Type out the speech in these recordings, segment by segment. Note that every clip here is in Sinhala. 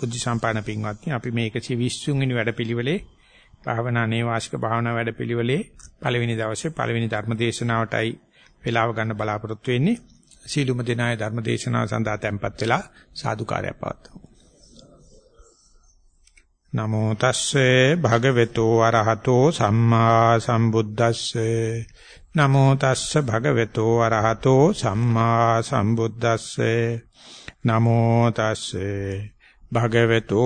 බුද්ධ සම්පාදන පින්වත්නි අපි මේ 120 වෙනි වැඩපිළිවෙලේ භාවනා නේවාසික භාවනා වැඩපිළිවෙලේ පළවෙනි දවසේ පළවෙනි ධර්ම දේශනාවටයි වේලාව ගන්න බලාපොරොත්තු වෙන්නේ. සීලුම දෙනාය ධර්ම දේශනාව සඳහා tempත් වෙලා සාදුකාරය පවත්වමු. නමෝ තස්සේ භගවතු වරහතෝ සම්මා සම්බුද්දස්සේ නමෝ තස්ස භගවතු වරහතෝ සම්මා සම්බුද්දස්සේ නමෝ තස්සේ භගවතු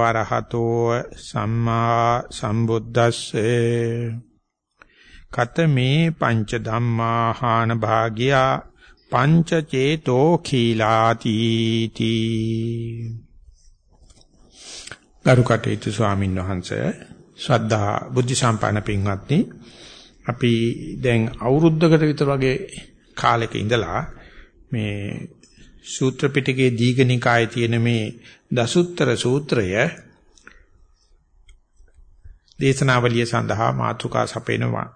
අරහතෝ සම්මා සම්බුද්දස්සේ. කතමේ පංච ධම්මාහාන භාගියා පංච චේතෝ khīලාති තී ගරුකටේතු ස්වාමීන් වහන්සේ ශ්‍රද්ධා බුද්ධ සම්පන්න පින්වත්නි අපි දැන් අවුරුද්දකට විතර වගේ කාලෙක ඉඳලා මේ සූත්‍ර පිටකයේ දීඝනිකායේ තියෙන මේ දසුත්තර සූත්‍රය දේශනාවලිය සඳහා මාතෘකා සපේනවා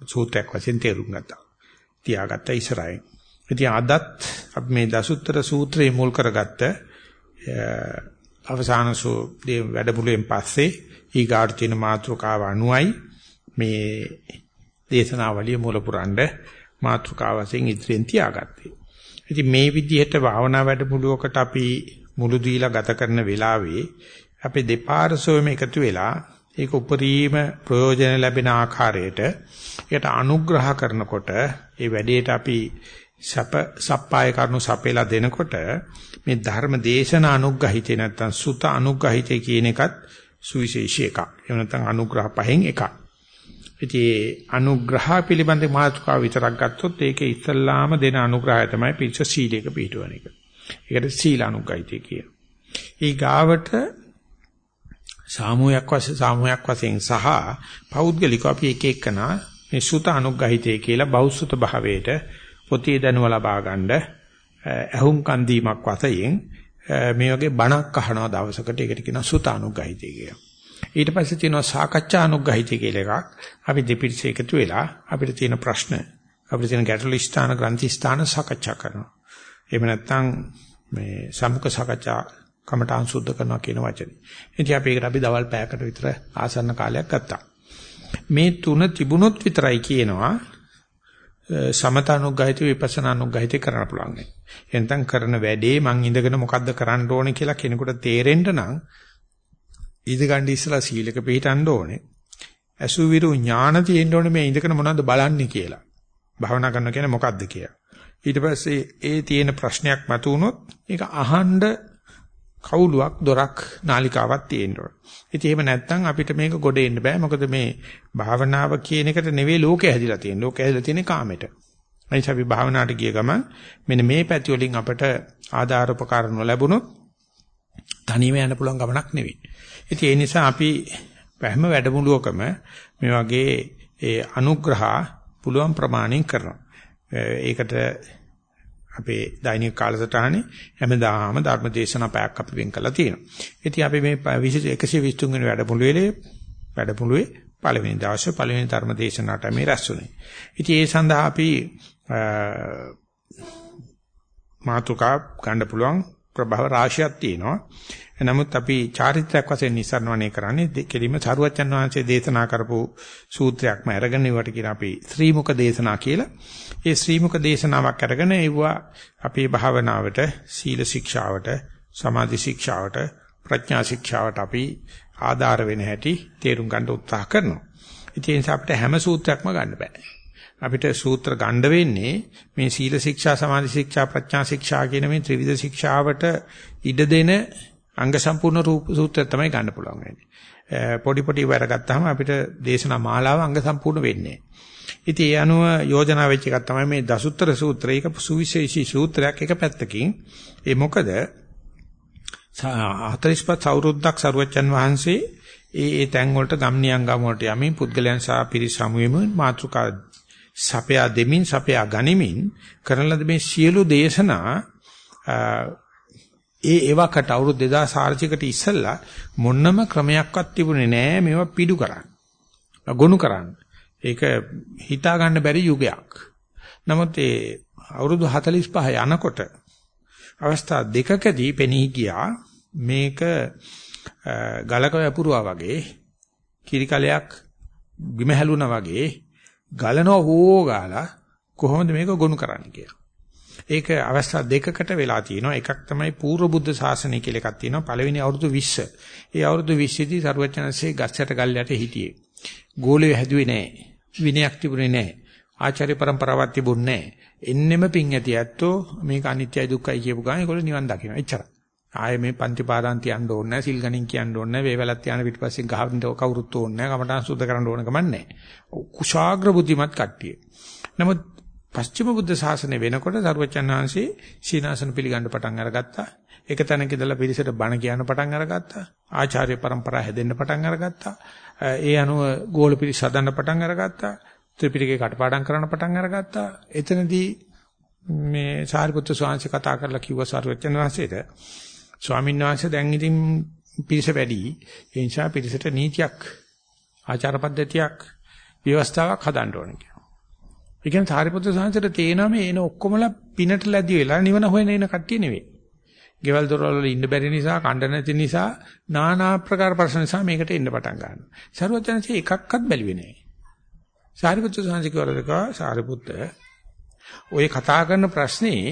සූත්‍රයක් වශයෙන් තේරුම් ගත්තා. තියාගත්ත ඉස්සරහින්. ඉතින් අදත් අපි මේ දසුත්තර සූත්‍රයේ මුල් කරගත්ත අවසාන සූත්‍රයේ වැඩමුළුවෙන් පස්සේ ඊගාට තියෙන මාතෘකාව අනුවයි මේ දේශනාවලිය මුල පුරන්න මාතෘකාව වශයෙන් ඉදිරියෙන් තියාගත්තේ. ඉතින් මේ විදිහට භාවනා වැඩමුළුවකට අපි මුළු දීලා ගත කරන වෙලාවේ අපේ දෙපාර්ශ්වයම එකතු වෙලා ඒක උපරිම ප්‍රයෝජන ලැබෙන ආකාරයට ඒකට අනුග්‍රහ කරනකොට ඒ වැඩේට අපි සප සප්පාය කරනු සපේලා දෙනකොට මේ ධර්ම දේශන අනුග්‍රහිතේ නැත්තම් සුත අනුග්‍රහිතේ කියන එකත් සුවිශේෂී එකක්. එහෙම නැත්නම් අනුග්‍රහ පහෙන් එකක්. ඉතින් අනුග්‍රහ පිළිබඳ මාතෘකාව විතරක් ගත්තොත් ඒකේ ඉස්සල්ලාම දෙන අනුග්‍රහය තමයි පිච්ච සීලයක පිටවන එක. ඒකට සීල අනුග්‍රහිතය කියනවා. ඊ ගාවට සාමූහයක් වශයෙන් සාමූහයක් වශයෙන් සහ පෞද්ගලිකව අපි එක එකනා මේ සුත අනුග්‍රහිතය කියලා බෞසුත භාවයට පොතේ දැනුව ලබා ගන්න ඇහුම් කන්දීමක් වශයෙන් මේ වගේ බණක් අහනවා දවසකට ඒකට කියනවා සුත අනුග්‍රහිතය කියලා. ඊට පස්සේ තියෙනවා සාකච්ඡා අනුග්‍රහිතය කියලා එකක්. අපි දෙපිරිස එකතු වෙලා අපිට තියෙන ප්‍රශ්න අපිට තියෙන ගැටළු ස්ථාන ග්‍රන්ථි ස්ථාන සාකච්ඡා කරනවා. එහෙම නැත්නම් මේ සමුක සාකච්ඡා කමඨාන් සුද්ධ කරනවා කියන වචනේ. ඉතින් අපි ඒකට අපි දවල් පැයකට විතර ආසන්න කාලයක් ගත්තා. මේ තුන තිබුණොත් විතරයි කියනවා සමතනුග්ගහිත විපස්සනානුග්ගහිත කරන්න පුළුවන්. එතෙන් කරන වැඩේ මං ඉඳගෙන මොකද්ද කරන්න ඕනේ කියලා කෙනෙකුට තේරෙන්න නම් ඊද ගන්න ඉස්සලා සීලක පිළිටන්න ඕනේ. අසුවිරු ඥාන තියෙන්න ඕනේ මේ ඉඳගෙන මොනවද බලන්නේ කියලා. භාවනා කරනවා කියන්නේ මොකද්ද කියලා. ඊට පස්සේ ඒ තියෙන ප්‍රශ්නයක් මතුවුනොත් ඒක අහන්න කවුලුවක් දොරක් නාලිකාවක් තියෙන්න ඕනේ. ඉතින් එහෙම නැත්නම් අපිට මේක ගොඩ එන්න බෑ. මොකද මේ භාවනාව කියන එකට නෙවෙයි ලෝකය හැදිලා තියෙන්නේ. ලෝකය හැදිලා තියෙන්නේ කාමයට. අනිත් අපි භාවනාවට ගිය ගමන් මෙන්න මේ පැති වලින් අපට ආධාර උපකාර නොලැබුණොත් තනියම යන්න පුළුවන් ගමනක් නෙවෙයි. ඉතින් ඒ නිසා අපි හැම වැඩමුළුවකම මේ වගේ ඒ අනුග්‍රහ පුළුවන් ප්‍රමාණයෙන් කරනවා. ඒකට අපේ දෛනික කාලසටහනේ හැමදාම ධර්ම දේශනා පැයක් අපි වෙන් කරලා තියෙනවා. ඉතින් අපි මේ 123 වෙනි වැඩමුළුවේ වැඩමුළුවේ පළවෙනි දවසේ පළවෙනි ධර්ම දේශනාවට මේ රැස්ුනේ. ඉතින් ඒ සඳහා අපි මාතුකා ගන්න පුළුවන් ප්‍රභව රාශියක් තියෙනවා. නමුත් අපි චාරිත්‍රාක් වශයෙන් නිසරණවනේ කරන්නේ කෙලිම සරුවච්චන් වහන්සේ දේශනා කරපු සූත්‍රයක්ම අරගෙන ඉවට කියන අපි ශ්‍රීමුක දේශනා කියලා. ඒ ශ්‍රීමුක දේශනාවක් අරගෙන ඒවා අපේ භාවනාවට, සීල ශික්ෂාවට, සමාධි ශික්ෂාවට, ප්‍රඥා ශික්ෂාවට අපි ආධාර වෙන හැටි තේරුම් ගන්න උත්සාහ කරනවා. ඉතින් ඒ නිසා අපිට හැම සූත්‍රයක්ම ගන්න බෑ. අපිට සූත්‍ර ගන්න වෙන්නේ මේ සීල ශික්ෂා සමාධි ශික්ෂා ප්‍රඥා ශික්ෂා කියන මේ ත්‍රිවිධ ශික්ෂාවට ඉඩ දෙන අංග සම්පූර්ණ රූප සූත්‍රය තමයි ගන්න පුළුවන් වෙන්නේ. පොඩි පොඩි වැඩ ගත්තාම අපිට දේශනා මාලාව අංග සම්පූර්ණ වෙන්නේ. ඉතින් ඒ අනුව යෝජනා වෙච්ච එකක් තමයි මේ දසුත්තර සූත්‍රය. ඒක සුවිශේෂී සූත්‍රයක් එක පැත්තකින්. ඒ මොකද 45 අවුරුද්දක් සරුවච්චන් වහන්සේ ඒ ඒ තැන් වලට ගම්නියන් ගම් වලට යමින් පුද්ගලයන් සහ පිරිස් සමුවෙම මාතෘකා සපයා දෙමින් සපයා ගනිමින් කරන ලද මේ සියලු දේශනා ඒ එවකට අවුරුදු 2400කට ඉස්සෙල්ලා මොන්නම ක්‍රමයක්වත් තිබුණේ නෑ මේවා පිටු කරන්න. ගොනු කරන්න. ඒක හිතා ගන්න බැරි යුගයක්. නමුත් ඒ අවුරුදු 45 යනකොට අවස්ථා දෙකකදී පෙනී ගියා මේක ගලක වැපුරුවා වගේ කිරි කලයක් බිම හැලුණා වගේ ගලනවා හෝ ගාලා කොහොමද මේක ගොනු කරන්නේ කියලා. ඒක අවස්ථා දෙකකට වෙලා තියෙනවා. එකක් තමයි පූර්ව බුද්ධ ශාසනය කියලා එකක් තියෙනවා. පළවෙනි අවුරුදු 20. ඒ අවුරුදු 20 දී සරුවචනන්සේ ගස්සට ගල් යට හිටියේ. ගෝලෙ හැදුවේ නැහැ. විනයක් තිබුණේ නැහැ. ආචාර්ය પરම්පරාවක් තිබුණේ නැහැ. එන්නෙම පිං ඇති ඇත්තෝ මේක අනිත්‍යයි දුක්ඛයි කියපු ගමන් ඒගොල්ලෝ නිවන් දකින්න. එච්චරයි. ආයේ මේ පන්ති පාදාන් තියන්න ඕනේ නැහැ, සිල් ගණන් කියන්න ඕනේ නැහැ, වේවලත් යන පිටිපස්සේ ගහන්න කවුරුත් ඕනේ නැහැ, කමඨාන් සුද්ධ කරන්න ඕන කමක් නැහැ. කුශාග්‍ර බුද්ධිමත් කට්ටිය. නමුත් පස්චිම බුද්ධ ශාසනය වෙනකොට සරුවචන් වහන්සේ සීනාසන පිළිගන්න පටන් අරගත්තා. එක තැනක ඉඳලා පිරිසට බණ කියන්න පටන් අරගත්තා. ආචාර්ය પરම්පරාව හැදෙන්න පටන් අරගත්තා. ඒ අනුව ගෝල පිරිස හදන්න පටන් අරගත්තා. ත්‍රිපිටකේ කටපාඩම් කරන්න පටන් අරගත්තා. එතනදී මේ සාරිපුත්‍ර ස්වාමීන් කතා කරලා කිව්ව සරුවචන් වහන්සේට ස්වාමීන් වහන්සේ දැන් ඉතින් පිරිස වැඩි. ඒ නිසා පිරිසට නීතියක් ආචාර පද්ධතියක් ව්‍යවස්ථාවක් හදන්න ඕනේ කියලා. ඒ කියන්නේ සාරිපුත්‍ර ස්වාමීන්ට තේනවා මේ එන ඔක්කොමලා පිනට ලැබි වෙලා නිවන හොයන එන කට්ටිය නෙවෙයි. ගෙවල් දොරවල් වල ඉන්න බැරි නිසා, කණ්ඩ නැති නිසා, নানা ආකාර ප්‍රශ්න නිසා මේකට එන්න පටන් ගන්නවා. සරුවචනසේ එකක්වත් බැලුවේ නැහැ. සාරිපුත්‍ර ස්වාමීන් කිව්වලක සාරිපුත්‍ර ඔය කතා කරන ප්‍රශ්නේ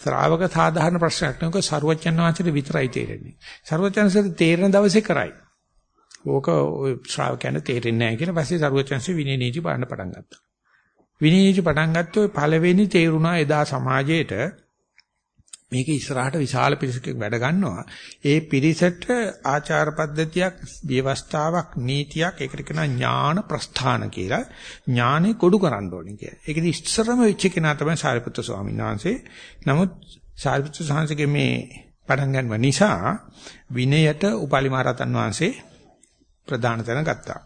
ශ්‍රාවක සාධාරණ ප්‍රශ්නයක් නෙවෙයි සරුවචන් වහන්සේට විතරයි තේරෙන්නේ. සරුවචන්සේට තේරෙන දවසේ කරයි. ඕක ඔය ශ්‍රාවකයන්ට තේරෙන්නේ නැහැ කියලා පස්සේ සරුවචන්සේ විනය නීති බලන්න පටන් ගත්තා. විනය නීති පටන් ගත්තොත් පළවෙනි තේරුණා එදා සමාජයේට මේක ඉස්සරහට විශාල පිරිසකින් වැඩ ගන්නවා. ඒ පිරිසට ආචාර පද්ධතියක්, ව්‍යවස්ථාවක්, නීතියක් ඒකට කියන ඥාන ප්‍රස්ථාන කියලා ඥානෙ කොඩු කරන්න ඕනේ කියලා. ඒකෙදි ඉස්සරම වෙච්ච කෙනා තමයි සාරිපුත්‍ර ස්වාමීන් වහන්සේ. නමුත් සාරිපුත්‍ර ස්වාමීන්ගේ මේ පටන් ගන්නව නිසා විනයට උපාලි මහරහතන් වහන්සේ ප්‍රධාන තැන ගත්තා.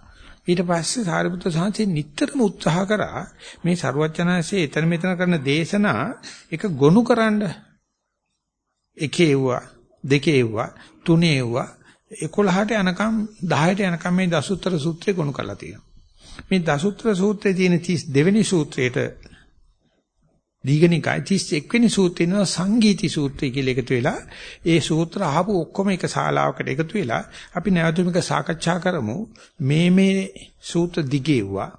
ඊට පස්සේ සාරිපුත්‍ර සාංශේ නිතරම උත්සාහ කරා මේ ਸਰුවචනාංශයේ එතන මෙතන කරන දේශනා එක ගොනු කරන්න එකේ එව්වා දෙකේ එව්වා තුනේ එව්වා 11ට යනකම් 10ට යනකම් මේ දසුත්තර සූත්‍රය ගොනු කරලා තියෙනවා. මේ දසුත්තර සූත්‍රයේ තියෙන 32 වෙනි සූත්‍රයට දීගනිකයි 31 වෙනි සූත්‍රේ නෝ සංගීති සූත්‍රය කියලා එකතු වෙලා ඒ සූත්‍ර අහපු ඔක්කොම එක ශාලාවකට එකතු වෙලා අපි නැවතුමික සාකච්ඡා කරමු. මේ මේ සූත්‍ර දිගේවුවා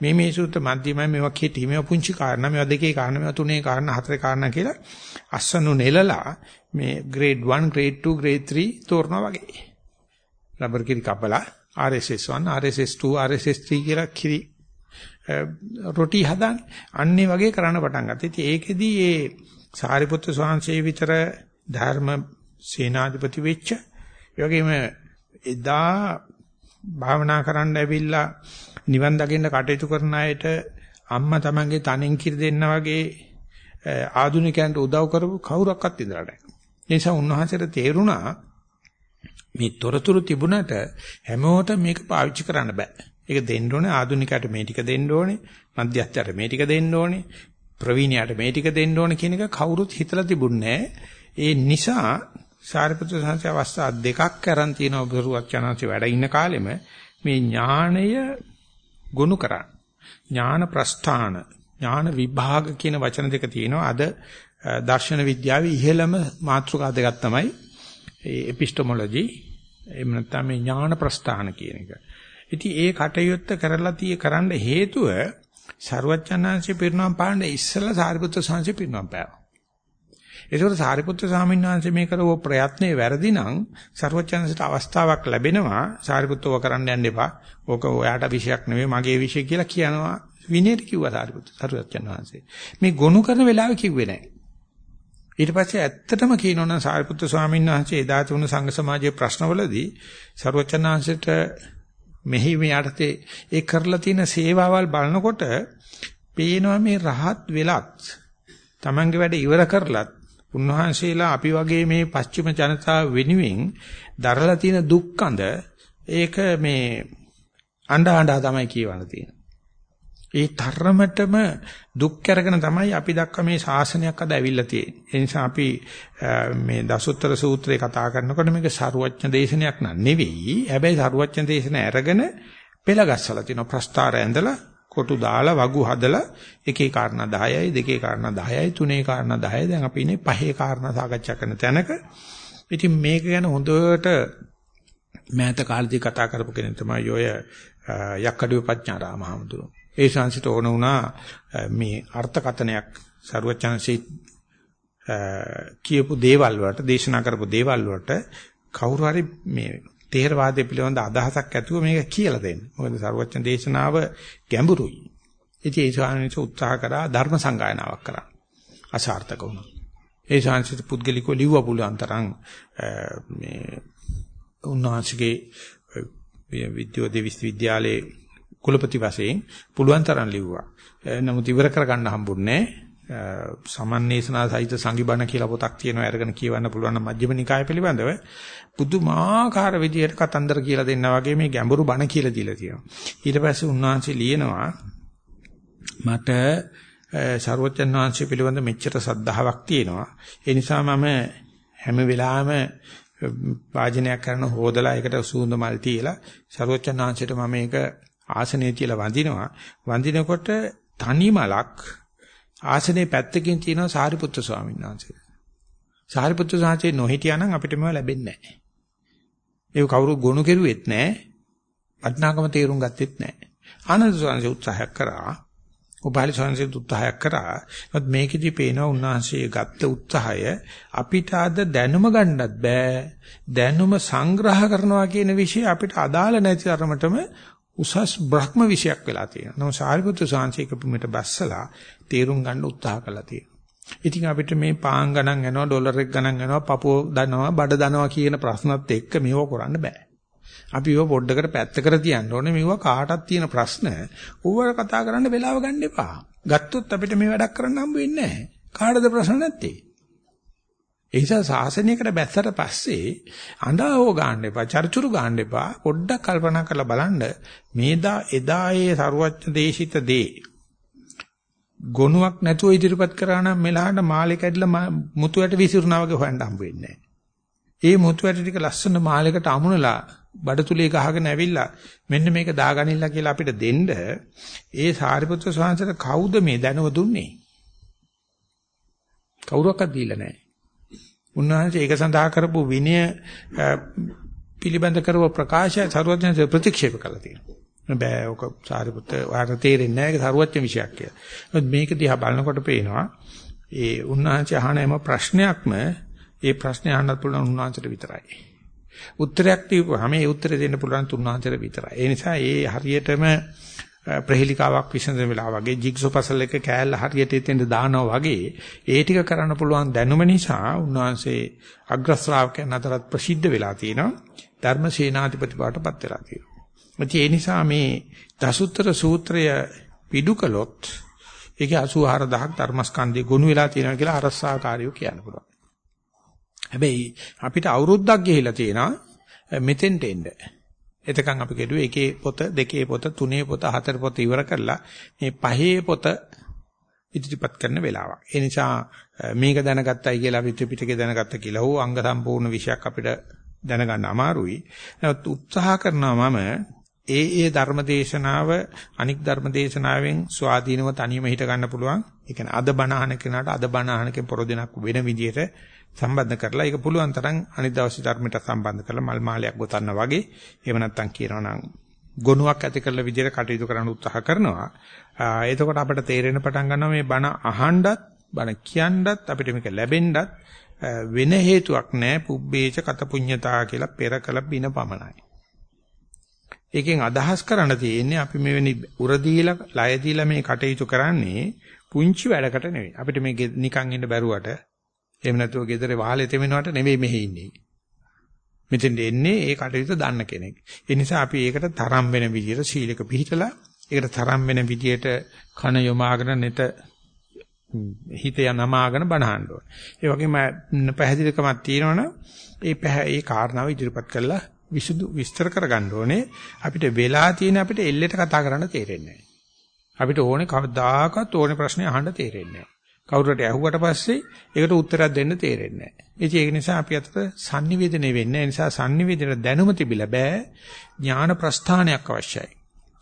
මේ මේ සූත්‍ර මධ්‍යමයි මේවා කෙටි. මේවා පුංචි කාරණා මේවා දෙකේ කාරණා මේවා තුනේ කාරණා හතරේ කාරණා කියලා අස්සනු නෙලලා මේ grade 1 grade 2 grade 3 තෝරනවා වගේ. රබර් කිරි කපලා RSS 1 RSS 2 RSS 3 කියලා කිරි රොටි හදන්නේ. අන්නේ වගේ කරන්න පටන් ගත්තා. ඉතින් ඒකෙදි ඒ සාරිපුත්‍ර ස්වාමීන් විතර ධර්ම සේනාධිපති වෙච්ච ඒ වගේම එදා භාවනා කරන්න ඇවිල්ලා නිවන් දකින්න කටයුතු කරන අයට අම්මා තමන්ගේ තනෙන් කිරි දෙන්න වගේ ආදුනිකයන්ට උදව් කරපු කවුරක්වත් ඉඳලා නැහැ. ඒ නිසා උන්වහන්සේට තේරුණා මේ තොරතුරු තිබුණට හැමෝටම මේක පාවිච්චි කරන්න බෑ. ඒක දෙන්න ඕනේ ආදුනිකයට මේ ටික දෙන්න ඕනේ, මධ්‍යස්ථයට මේ ටික දෙන්න ඕනේ, ප්‍රවීණයට මේ ටික දෙන්න ඕනේ කියන එක කවුරුත් හිතලා තිබුණේ ඒ නිසා සාරිපුත්‍ර සංසය අවස්ථා දෙකක් කරන් තියෙන ඔබරුවක් යනාංශ වැඩ ඉන්න කාලෙම මේ ඥාණය ගොනු කරා. ඥාන ප්‍රස්ථාන, ඥාන විභාග කියන වචන දෙක තියෙනවා. අද දර්ශන විද්‍යාවේ ඉහළම මාතෘකා දෙකක් තමයි එපිස්ටමොලොජි එහෙම නැත්නම් මේ ඥාන ප්‍රස්ථාන කියන එක. ඉතින් ඒ කටයුත්ත කරලා තිය කරන්න හේතුව ਸਰුවචනාංශේ පිරිනවම් පාන්න ඉස්සලා සාරිපුත්‍ර සාංශේ පිරිනවම් පෑවා. ඒකෝට සාරිපුත්‍ර ස්වාමීන් වහන්සේ මේ කරව ප්‍රයත්නේ වැරදි නම් ਸਰුවචනාංශයට අවස්ථාවක් ලැබෙනවා සාරිපුත්‍රව කරන්න යන්න එපා. ඕක ඔයාට විශයක් නෙවෙයි මගේ විශය කියලා කියනවා විනයට කිව්වා සාරිපුත්‍ර සාරිපුත්‍රයන්වහන්සේ. මේ ගොනු කරන වෙලාවේ කිව්වේ නැහැ. ඊට පස්සේ ඇත්තටම කියනවනම් සාරිපුත්‍ර ස්වාමීන් වහන්සේ එදා තුණු සංඝ සමාජයේ ප්‍රශ්නවලදී සර්වචනාංශයට මෙහි මෙයටතේ ඒ කරලා තියෙන සේවාවල් බලනකොට පේනවා මේ රහත් වෙලත් Tamange වැඩ ඉවර කරලත් උන්වහන්සේලා අපි වගේ මේ පස්චිම ජනතාව වෙනුවෙන් දරලා තියෙන දුක්කඳ ඒක මේ අඬ අඬ තමයි කියවන තියෙන්නේ. ඒ තරමටම දුක් අරගෙන තමයි අපි දක්වා මේ ශාසනයක් අද ඇවිල්ලා තියෙන්නේ. ඒ නිසා අපි මේ දසුත්තර සූත්‍රය කතා කරනකොට මේක සරුවච්ඥ දේශනයක් නන් නෙවෙයි. හැබැයි සරුවච්ඥ දේශන අරගෙන පෙළගස්සලා තිනවා ප්‍රස්තාර ඇඳලා කොටු දාලා වගු හදලා එකේ කාරණා 10යි දෙකේ කාරණා 10යි තුනේ කාරණා 10යි දැන් අපි ඉන්නේ පහේ කාරණා සාකච්ඡා කරන තැනක ඉතින් මේක ගැන හොඳට මෑත කාලේදී කතා කරපු කෙනෙක් තමයි ඔය යක්කඩුව පඥාරාම හමුදුරුවෝ. ඒ ශාන්සිට ඕන වුණා මේ අර්ථකතනයක් සරුවචනසී කියපු දේවල් වලට දේශනා කරපු දේවල් වලට කවුරු හරි මේ තේරවාදය පිළිබඳ අදහසක් ඇතුව මේක කියලා දෙන්න. මොකද සරුවචන දේශනාව ගැඹුරුයි. ඉතින් ඒ ශාන්සිට උත්සාහ කරා ධර්ම සංගායනාවක් කරා. අසාර්ථක වුණා. ඒ ශාන්සිට පුද්ගලිකව ලිව්ව පුළුවන් තරම් මේ උන්වහන්සේගේ විද්‍යෝදේ විශ්වවිද්‍යාලයේ කුලපති වශයෙන් පුළුවන් තරම් ලිව්වා. නමුත් ඉවර කරගන්න හම්බුන්නේ සමන්නේසනා සහිත සංගිබණ කියලා පොතක් තියෙනවා අරගෙන කියවන්න පුළුවන් මජ්ක්‍ධිම නිකාය පිළිබඳව පුදුමාකාර විදියට කතන්දර කියලා දෙන්නා වගේ මේ ගැඹුරු බණ කියලා දීලා තියෙනවා. ඊට පස්සේ උන්වහන්සේ ලියනවා මට ਸਰවචන් වහන්සේ පිළිබඳ මෙච්චර සද්ධාාවක් තියෙනවා. ඒ නිසා මම හැම වෙලාවෙම වාජනයක් කරන හොදලා ඒකට සූඳ මල් තියලා ਸਰවචන් වහන්සේට මම මේක ආසනයේ තියලා වඳිනවා. වඳිනකොට තනි මලක් ආසනේ පැත්තකින් තියෙනවා සාරිපුත්‍ර ස්වාමීන් වහන්සේ. සාරිපුත්‍ර සාංශේ නොහිටියානම් අපිට මේවා ලැබෙන්නේ නැහැ. ඒක කවුරු ගොනු කෙරුවෙත් නැහැ. වටිනාකම තේරුම් ගත්තෙත් නැහැ. ආනන්ද ස්වාමීන් උත්සාහයක් කරා. උපාලි සංසිද්ධ උත්සාහයක් කරා. නමුත් මේකෙදි පේනවා උන්වහන්සේ ගත්ත උත්සාහය අපිට අද දැනුම ගන්නත් බෑ. දැනුම සංග්‍රහ කරනවා කියන විෂය අපිට අදාළ නැති තරමටම උසස් බ්‍රහ්ම විෂයක් වෙලා තියෙනවා. නමුත් සාරිපුත්‍ර සාංශික පුමිට බස්සලා තේරුම් ගන්න උත්සාහ කළා තියෙනවා. ඉතින් අපිට මේ පාන් ගණන් යනවා ඩොලර් එක ගණන් යනවා පපුව දනවා බඩ දනවා කියන ප්‍රශ්නත් එක්ක මේව කරන්න බෑ. අපි ඒව පොඩ්ඩකට පැත්තකට තියන්න ඕනේ. මේවා කාටත් තියෙන ප්‍රශ්න. ඕවර කතා කරන්න වෙලාව ගන්න එපා. ගත්තොත් අපිට මේ වැඩක් කරන්න හම්බ වෙන්නේ නැහැ. කාටද ප්‍රශ්න නැත්තේ? ඒ නිසා සාසනයකට බැස්සට පස්සේ අඬාවෝ ගන්න එපා, චර්චුරු ගන්න එපා. පොඩ්ඩක් කල්පනා කරලා බලන්න මේදා එදා ඒ සරුවච්ච දේශිත දේ ගොනුවක් නැතුව ඉදිරිපත් කරා නම් මෙලහට මාලේ කැඩිලා මුතු ඇට විසිරුණා වගේ හොයන්න හම්බ වෙන්නේ නැහැ. ඒ මුතු ඇට ටික ලස්සන මාලයකට අමුණලා බඩතුලේ ගහගෙන ඇවිල්ලා මෙන්න මේක දාගනින්න කියලා අපිට දෙන්න ඒ සාරිපුත්‍ර ස්වාමීන්ට කවුද මේ දැනුව දුන්නේ? කවුරක්වත් දීලා නැහැ. උන්වහන්සේ ඒක සඳහා කරපු විනය පිළිබඳ කරව ප්‍රකාශය සරුවඥ ප්‍රතික්ෂේප කළා තියෙනවා. බෑ ඔක සාරිපුත්‍ර වාට තේරෙන්නේ නැහැ ඒක සරුවඥ විෂයක් කියලා. මේක දිහා බලනකොට පේනවා ඒ උන්වහන්සේ අහන හැම ප්‍රශ්නයක්ම ඒ ප්‍රශ්නේ අහන්නත් පුළුවන් උන්වහන්සේට විතරයි. උත්තරයක් දීපුවාම ඒ උත්තරේ දෙන්න පුළුවන් තුන්වහන්සේට විතරයි. ඒ නිසා ඒ හරියටම ප්‍රහෙලිකාවක් විසඳන වෙලාව වගේ ජිග්සෝ පසල් එක කෑල්ල හරියට එතෙන්ද දානවා වගේ ඒ ටික කරන්න පුළුවන් දැනුම නිසා උන්වහන්සේ අග්‍ර ශ්‍රාවකයන් අතරත් ප්‍රසිද්ධ වෙලා තියෙනවා. ධර්ම සේනාධිපති බවටපත් වෙලා තියෙනවා. ඒ නිසා මේ දසුත්තර සූත්‍රය පිටු කළොත් ඒකේ 84000ක් ධර්මස්කන්ධය ගොනු වෙලා තියෙනවා කියලා අරස්සාකාරියෝ කියන්න පුළුවන්. හැබැයි අපිට අවුරුද්දක් ගිහිලා තියෙනවා මෙතෙන්ට එන්න. එතකන් අපි කෙරුවේ එකේ පොත, දෙකේ පොත, තුනේ පොත, හතර පොත ඉවර කරලා මේ පහේ පොත ඉදිරිපත් කරන වෙලාවක්. ඒ නිසා මේක දැනගත්තයි කියලා අපි ත්‍රිපිටකය දැනගත්ත කියලා හෝ අංග සම්පූර්ණ විෂයක් අපිට දැනගන්න අමාරුයි. නමුත් උත්සාහ කරනවා මම ඒ ඒ ධර්මදේශනාව අනික් ධර්මදේශනාවෙන් ස්වාධීනව තනියම හිට ගන්න පුළුවන්. ඒ කියන්නේ අද බණ අහන කෙනාට අද බණ අහනකෙන් පොරොදිනක් වෙන විදිහට සම්බන්ධ කරලා ඒක පුළුවන් තරම් අනිත් දවසේ ධර්මයට සම්බන්ධ කරලා මල් මාලයක් ගොතන්න වගේ එහෙම නැත්නම් කියනවා නම් ගොනුවක් ඇති කරලා විදිහට කටයුතු කරන්න උත්සාහ කරනවා. එතකොට අපිට තේරෙන පටන් ගන්නවා මේ බණ අහන්නත් බණ කියන්නත් අපිට මේක ලැබෙන්නත් වෙන හේතුවක් නැහැ පුබ්බේච කත පුඤ්ඤතා කියලා පෙර කළ පින පමණයි. ඒකෙන් අදහස් කරන්න තියෙන්නේ අපි මෙවැනි උර දීලා ලය දීලා මේ කටයුතු කරන්නේ පුංචි වැඩකට නෙවෙයි. අපිට මේ නිකන් ඉන්න බැරුවට එහෙම නැතුව ගෙදර වහලේ තෙමෙනවට නෙවෙයි මෙහි ඉන්නේ. මෙතෙන් එන්නේ ඒ කටයුතු දන්න කෙනෙක්. ඒ නිසා අපි ඒකට තරම් වෙන විදියට සීලක පිළිහිටලා ඒකට තරම් වෙන විදියට කන යොමාගෙන නෙත හිත යනමාගෙන බණහන්න ඕනේ. ඒ වගේම පැහැදිලිකමක් තියෙනවනම් ඒ ඒ කාරණාව ඉදිරිපත් කරලා විසුදු විස්තර කරගන්න ඕනේ. අපිට වෙලා තියෙන අපිට එල්ලෙට කතා කරන්න තේරෙන්නේ අපිට ඕනේ කවදාකවත් ඕනේ ප්‍රශ්නේ අහන්න තේරෙන්නේ කවුරුට ඇහුවට පස්සේ ඒකට උත්තරයක් දෙන්න තේරෙන්නේ නැහැ. ඒක නිසා අපි අතට sannivedana වෙන්නේ. ඒ නිසා sannivedana දැනුම තිබිලා බෑ. ඥාන ප්‍රස්ථානයක් අවශ්‍යයි.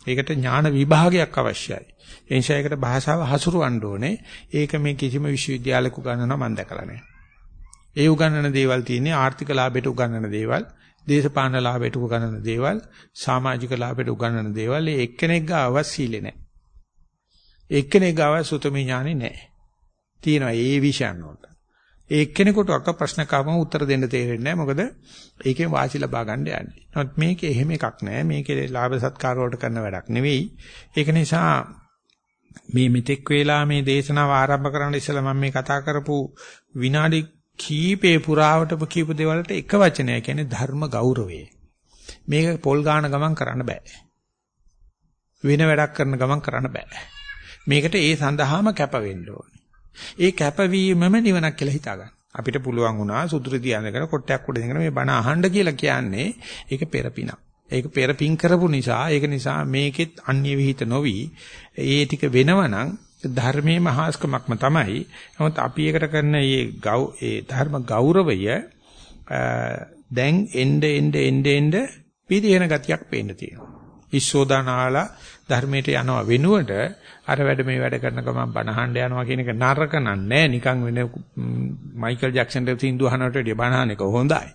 ඒකට ඥාන විභාගයක් අවශ්‍යයි. ඒ නිසා ඒකට භාෂාව හසුරවන්න ඕනේ. ඒක මේ කිසිම විශ්වවිද්‍යාලයක ගන්නව මම දැකලා නැහැ. ඒ උගන්වන දේවල් තියෙන්නේ ආර්ථික ලාභයට උගන්වන දේවල්, දේශපාලන ලාභයට උගන්වන දේවල්, සමාජික ලාභයට උගන්වන දේවල්. ඒ එක්කෙනෙක් ගාව සීලේ නැහැ. එක්කෙනෙක් ගාව සුතමේ ඥානෙ නැහැ. තියෙනවා ඒ විෂයන් වලට. ඒ එක්කෙනෙකුට අක්ක ප්‍රශ්න කාවම උත්තර දෙන්න තේරෙන්නේ නැහැ. මොකද ඒකෙන් වාසි ලබා ගන්න යන්නේ. නමුත් මේකේ එහෙම එකක් නැහැ. මේකේ ලාභ සත්කාර වලට කරන වැඩක් නෙවෙයි. ඒක නිසා මේ මෙතෙක් වේලා මේ දේශනාව ආරම්භ කරන්න ඉස්සෙල්ලා මම මේ කතා කරපු විනාඩි කීපේ පුරාවටම කියපු දේවල්ට එක වචනය කියන්නේ ධර්ම ගෞරවය. මේක පොල් ගාන ගමන් කරන්න බෑ. වෙන වැඩක් කරන ගමන් කරන්න බෑ. මේකට ඒ සඳහාම කැප වෙන්න ඕනේ. ඒ කැපවීමම නිවනක් කියලා හිතා ගන්න. අපිට පුළුවන් වුණා සුදුරු තියනගෙන කොටයක් උඩ ඉඳගෙන මේ බණ අහන්න කියලා කියන්නේ ඒක පෙරපිනක්. ඒක පෙරපින් කරපු නිසා ඒක නිසා මේකෙත් අන්‍ය විහිිත නොවි ඒ ටික වෙනවනම් ධර්මයේ මහාස්කමක්ම තමයි. නමුත් අපි ඒකට කරන මේ ගෞ ඒ ධර්ම ගෞරවය දැන් එnde එnde එnde එnde පිළිහෙන ගතියක් පේන්න තියෙනවා. ඉස්සෝදානාලා ධර්මයට යනවා වෙනුවට අර වැඩ මේ වැඩ කරන ගමන් බනහන්න යනවා කියන එක නරක නෑ නිකන් වෙන මයිකල් ජැක්සන්ට සින්දු අහනට වැඩිය බනහන එක හොඳයි.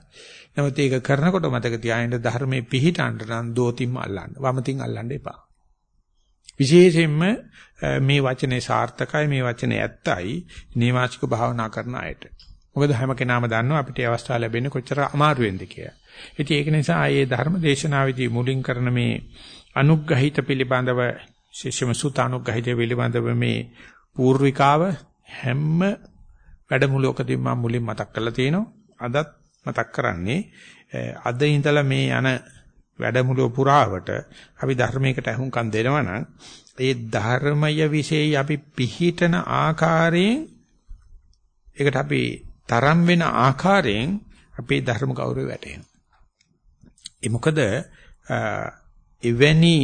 නමුත් ඒක කරනකොට මතක තියාගන්න ධර්මයේ පිහිටන්න නම් දෝතිම්ම අල්ලන්න. වමතින් අල්ලන්න එපා. විශේෂයෙන්ම මේ වචනේ සාර්ථකයි මේ වචනේ ඇත්තයි නීවාචික භාවනා කරන අයට. මොකද හැම කෙනාම දන්නවා අපිට අවස්ථාව ලැබෙන්නේ කොච්චර අමාරු වෙන්ද කියලා. ඉතින් ඒක නිසා ආයේ ධර්ම දේශනාවේදී මුලින් කරන මේ අනුග්‍රහිත පිළිබඳව ශිෂ්‍යම සුත අනුග්‍රහිත පිළිබඳව මේ పూర్විකාව හැම වැඩමුළුවකදී මම මුලින් මතක් කරලා තියෙනවා. අදත් මතක් කරන්නේ අද ඉඳලා මේ යන වැඩමුළුව පුරාවට අපි ධර්මයකට අහුම්කම් දෙනවා නම් ඒ ධර්මය વિશેයි අපි පිහිටන ආකාරයෙන් ඒකට අපි තරම් වෙන ආකාරයෙන් අපේ ධර්ම ගෞරවය වැටෙනවා. ඒ මොකද එවැනි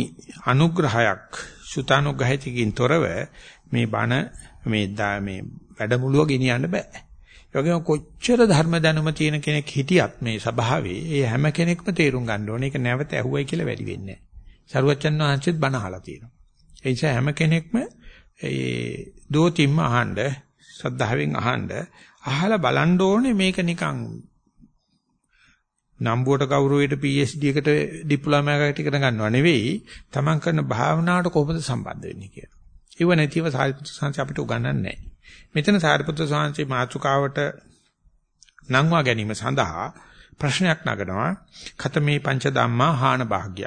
අනුග්‍රහයක් සුතානුග්‍රහයකින් තොරව මේ බණ මේ මේ වැඩමුළුව ගෙනියන්න බෑ. ඒ වගේම කොච්චර ධර්ම දැනුම තියෙන කෙනෙක් හිටියත් මේ ස්වභාවයේ ඒ හැම කෙනෙක්ම තේරුම් ගන්න ඕනේ. ඒක නැවත ඇහුවයි කියලා වැඩි වෙන්නේ නැහැ. සරුවච්චන් වහන්සේත් බණ අහලා තියෙනවා. ඒ නිසා හැම කෙනෙක්ම ඒ දෝතිම්ම අහන්න, සද්ධාවෙන් අහන්න, අහලා බලන්න ඕනේ මේක නිකන් නම්බුවට කවුරුවේට PhD එකට ඩිප්ලෝමා එකකට ඉගෙන ගන්නව නෙවෙයි තමන් කරන භාවනාවට කොහොමද සම්බන්ධ වෙන්නේ කියලා. ඒව නැතිව සාරිපුත්‍ර සංසය අපිට උගන්වන්නේ නැහැ. මෙතන සාරිපුත්‍ර සංසය මාතුකාවට නංවා ගැනීම සඳහා ප්‍රශ්නයක් නගනවා. ඛතමේ පංච ධම්මා හාන භාග්‍ය.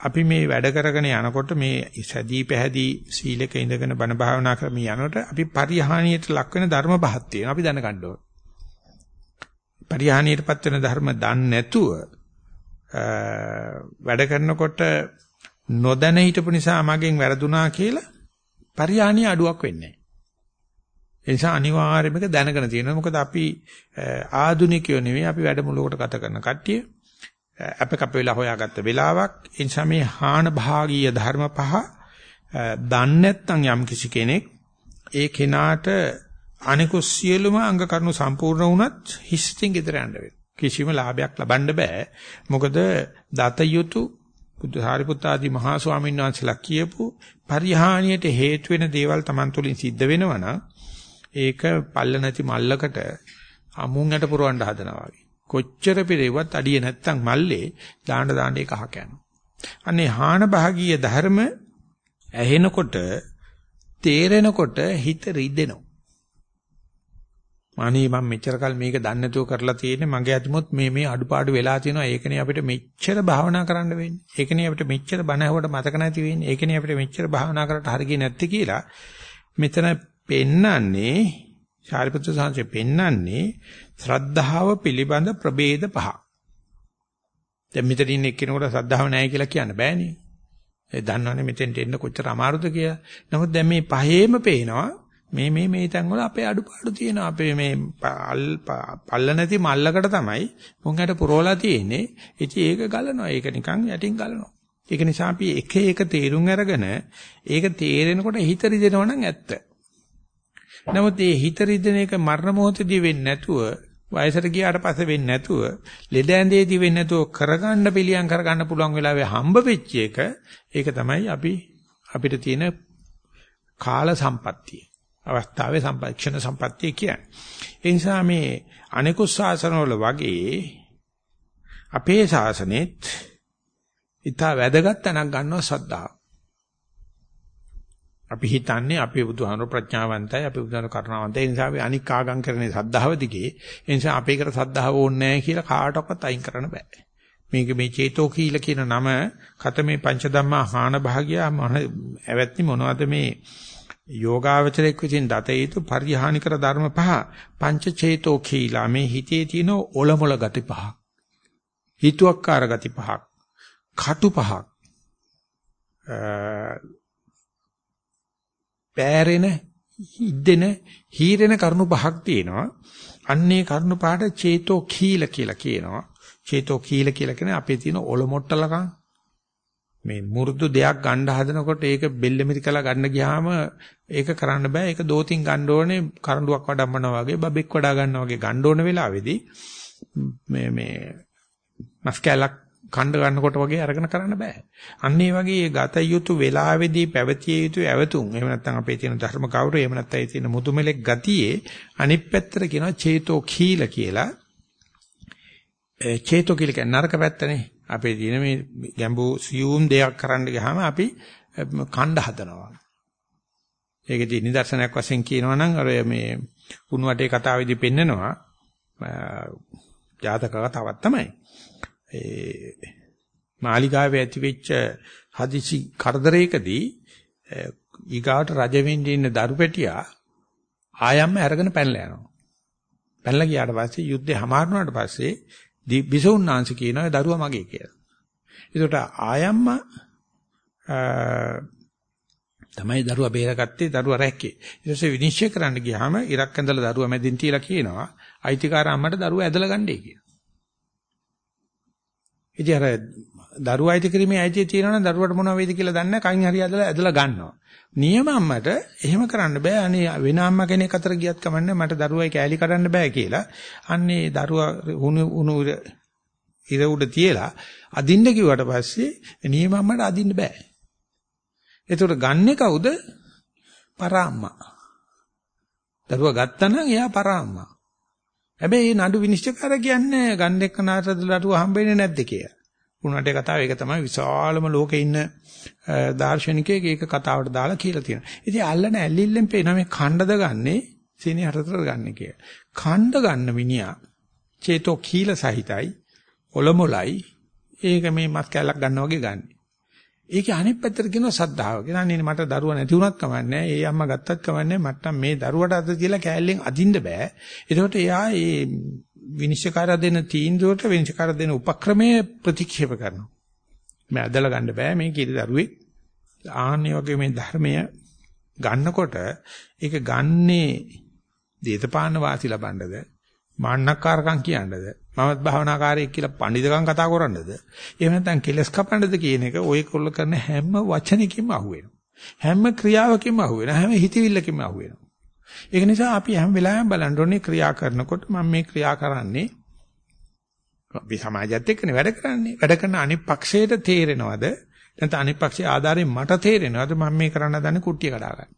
අපි මේ වැඩ කරගෙන යනකොට මේ සැදී පැහැදී සීලක ඉඳගෙන බණ භාවනා කරමින් යනකොට අපි පරිහානියට ලක් වෙන ධර්ම පහක් තියෙනවා. අපි දැනගන්න ඕනේ. පරිහානියටපත් වෙන ධර්ම දන්නේ නැතුව වැඩ කරනකොට නොදැන හිටපු නිසා මගෙන් වැරදුනා කියලා පරිහානිය අඩුවක් වෙන්නේ නැහැ. ඒ නිසා අනිවාර්යයෙන්ම දැනගෙන තියෙනවා. මොකද අපි ආදුනිකයෝ නෙවෙයි අපි වැඩමුළුවකට ගත කරන කට්ටිය. අප කප වෙලා හොයාගත්ත වෙලාවක්. ඒ නිසා මේ හාන භාගීය ධර්ම පහ දන්නේ නැත්නම් යම් කිසි කෙනෙක් ඒ කෙනාට අනිකුත් සියලුම අංග කරුණු සම්පූර්ණ වුණත් හිස්තින් ගෙදර යන්න වෙනවා. කිසිම ලාභයක් ලබන්න බෑ. මොකද දත යුතු බුදුහාරිපුත් ආදී මහා ස්වාමීන් වහන්සේලා කියපු පරිහානියට හේතු වෙන දේවල් Taman තුලින් සිද්ධ වෙනවා නම් ඒක පල්ල නැති මල්ලකට අමුන් යට පුරවන්න හදනවා වගේ. කොච්චර පිරෙවත් අඩිය නැත්තම් මල්ලේ දාන්න දාන්න ඒක අහක යනවා. අනේ හාන භාගීය ධර්ම ඇහෙනකොට තේරෙනකොට හිත රිදෙනවා. අනේ මම මෙච්චර කල් මේක දන්නේ නැතුව කරලා තියෙන්නේ. මගේ අතිමුත් මේ මේ අඩුපාඩු වෙලා තියෙනවා. ඒකනේ අපිට මෙච්චර භාවනා කරන්න වෙන්නේ. ඒකනේ අපිට මෙච්චර බණ ඇහුවට මතක නැති වෙන්නේ. ඒකනේ අපිට මෙච්චර භාවනා කරලා හරියන්නේ නැත්තේ කියලා මෙතන පෙන්නන්නේ ශාරිපුත්‍ර සාංශේ පෙන්නන්නේ ශ්‍රද්ධාව පිළිබඳ ප්‍රභේද පහ. දැන් මෙතන ඉන්න එක්කෙනෙකුට ශ්‍රද්ධාව නැහැ කියලා කියන්න බෑනේ. ඒ දන්නවනේ මෙතෙන්ට එන්න කොච්චර අමාරුද කියලා. නමුත් දැන් මේ පහේම පේනවා මේ මේ මේ තැන් වල අපේ අඩුපාඩු තියෙනවා. අපේ මේ පල්ල නැති මල්ලකට තමයි මොංගට පුරවලා තියෙන්නේ. ඉතින් ඒක ගලනවා. ඒක නිකන් යටින් ගලනවා. ඒක නිසා අපි එක එක තේරුම් අරගෙන ඒක තේරෙනකොට හිත රිදෙනවා නම් ඇත්ත. නමුත් මේ හිත රිදෙන එක මරණ මොහොතදී වෙන්නේ නැතුව වයසට ගියාට පස්සේ වෙන්නේ නැතුව ලෙඩ ඇඳේදී වෙන්නේ නැතුව කරගන්න පිළියම් කරගන්න පුළුවන් වෙලාවේ හම්බ වෙච්ච එක ඒක තමයි අපි අපිට තියෙන කාල සම්පත්තිය. අවස්ථාවේ සම්පක්ෂණ සම්පත්තිය කියන්නේ. ඒ නිසා මේ අනිකුත් ශාසනවල වගේ අපේ ශාසනෙත් ඊට වැදගත් තැනක් ගන්නවා සද්ධාව. අපි හිතන්නේ අපේ බුදුහාමුදුර ප්‍රඥාවන්තයි අපේ බුදුහාමුදුර කරුණාවන්තයි ඒ නිසා අපි අනික් ආගම් කරන්නේ සද්ධාව දිගේ ඒ නිසා අපේකට සද්ධාව ඕනේ නැහැ කියලා කාටවත් අයින් කරන්න බෑ මේක මේ චේතෝ කීල කියන නම කතමේ පංචධම්මා හාන භාගියා ඇවැත්නි මොනවද මේ යෝගාවචරයක් විසින් දත යුතු පරිහානි කර ධර්ම පහ පංච චේතෝ කීලා මේ හිතේ තියෙන ඔලමුල ගති පහක් හිතුවක්කාර ගති පහක් කටු පහක් පෑරෙන හිද්දෙන හීරෙන කරුණු පහක් තියෙනවා. අන්නේ කරුණු පහට චේතෝ කීල කියලා කියනවා. චේතෝ කීල කියලා කියන්නේ අපේ තියෙන ඔලොමොට්ටලකම් මේ මුරුදු දෙයක් ගන්න හදනකොට ඒක බෙල්ලෙමිරි කළා ගන්න ගියාම ඒක කරන්න බෑ ඒක දෝතින් ගන්න ඕනේ කරඬුවක් වඩම්මනවා වගේ බබෙක් වඩා ගන්නවා වගේ ගන්න ඕන වෙලාවේදී මේ මේ මස් කැලක් කණ්ඩ ගන්නකොට වගේ අරගෙන කරන්න බෑ. අන්න ඒ වගේ ගත යුතු වෙලාවේදී පැවතිය යුතු ඇවතුම් එහෙම නැත්නම් අපේ තියෙන ධර්ම කවුරු එහෙම නැත්නම් ඒ තියෙන මුතුමෙලෙක් ගතියේ අනිත් පැත්තට කියනවා චේතෝ කීල කියලා. ඒ චේතෝ කීල කියන්නේ නරක පැත්තනේ. අපේ තියෙන මේ ගැඹු සියුම් දෙයක් කරන්න ගියාම අපි කණ්ඩ හදනවා. ඒකදී නිදර්ශනයක් වශයෙන් කියනවා නම් අර මේ උණු වටේ කතාවේදී පෙන්නනවා ජාතක කතාවක් තමයි. ඒ මාලිගාවේ ඇතිවෙච්ච හදිසි කරදරයකදී ඊගාට රජ වෙන්න ඉන්න දරුපැටියා ආයම්ම අරගෙන පැනලා යනවා. පැනලා ගියාට පස්සේ යුද්ධේ හමාරුනාට පස්සේ බිසෝන්නාංශ කියනවා දරුවා මගේ කියලා. ඒකට ආයම්ම තමයි දරුවා බේරගත්තේ දරුවා රැක්කේ. ඊට පස්සේ විනිශ්චය කරන්න ගියාම ඉරක් ඇඳලා දරුවා මැදින් තියලා කියනවා අයිතිකාර අම්මට දරුවා ඇදලා ගන්නයි කියලා. ඉතින් අර දරුවා අයිති කිරීමේ අයිතිය තියෙනවනම් දරුවට මොනව වෙයිද කියලා දන්නේ කයින් හරි ඇදලා ඇදලා ගන්නවා. නියම අම්මට එහෙම කරන්න බෑ. අනේ වෙන අම්මා කෙනෙක් අතර ගියත් කමන්නේ මට දරුවයි කෑලි කරන්න බෑ කියලා. අන්නේ දරුවා උණු උණු ඉර උඩ තියලා අදින්න කිව්වට පස්සේ නියම අම්මට අදින්න බෑ. ඒතකොට ගන්නෙ කවුද? පරාම්මා. දරුවා ගත්තා නම් එයා පරාම්මා. හැබැයි මේ නඩු විනිශ්චයකාර කියන්නේ ගන්න එක්කනට දරුව හම්බෙන්නේ නැද්ද කියලා. උණට කතාව ඒක තමයි විශාලම ලෝකේ ඉන්න දාර්ශනිකයෙක් ඒක කතාවට දාලා කියලා තියෙනවා. ඉතින් අල්ලන ඇල්ලිල්ලෙන් පේන මේ ඛණ්ඩද ගන්නේ සීනි හතරතර ගන්න කියලා. ඛණ්ඩ ගන්න මිනිහා චේතෝ කීල සහිතයි ඔලොමොලයි ඒක මේ මස් කැලක් ගන්නවා වගේ ගන්නේ. ඒකේ අනිත් පැත්තට කියනවා සද්ධාව. කියනන්නේ මට දරුවා නැති වුණත් කමන්නේ ඒ අම්මා ගත්තත් කමන්නේ මට මේ දරුවට අද කියලා කෑල්ලෙන් අදින්න බෑ. ඒකට එයා ඒ විනිශ්චයකාර දෙන තීන්දුවට විනිශ්චයකාර දෙන උපක්‍රමයේ ප්‍රතික්ෂේප කරනවා. මේ අදලා ගන්න බෑ මේ කිරි දරුවේ. ආන්නේ වගේ මේ ධර්මය ගන්නකොට ඒක ගන්නේ දේතපාන වාසි ලබන්නද මාන්නක්කාරකම් කියන්නද මමත් භාවනාකාරයෙක් කියලා පඬිතුකම් කතා කරන්නද? එහෙම නැත්නම් කෙලස් කපන්නද කියන එක ඔය කොල්ල කරන හැම වචනකින්ම අහුවෙනවා. හැම ක්‍රියාවකින්ම අහුවෙනවා. හැම හිතවිල්ලකින්ම අහුවෙනවා. ඒක නිසා අපි හැම වෙලාවෙම බලන්න ඕනේ ක්‍රියා කරනකොට මම මේ ක්‍රියා කරන්නේ අපි සමාජයත් එක්කනේ වැඩ කරන්නේ. වැඩ කරන අනිත් පක්ෂයට තේරෙනවද? නැත්නම් අනිත් පක්ෂයේ ආධාරයෙන් මට තේරෙනවද මම මේ කරන්න දන්නේ කුට්ටිය කඩා ගන්න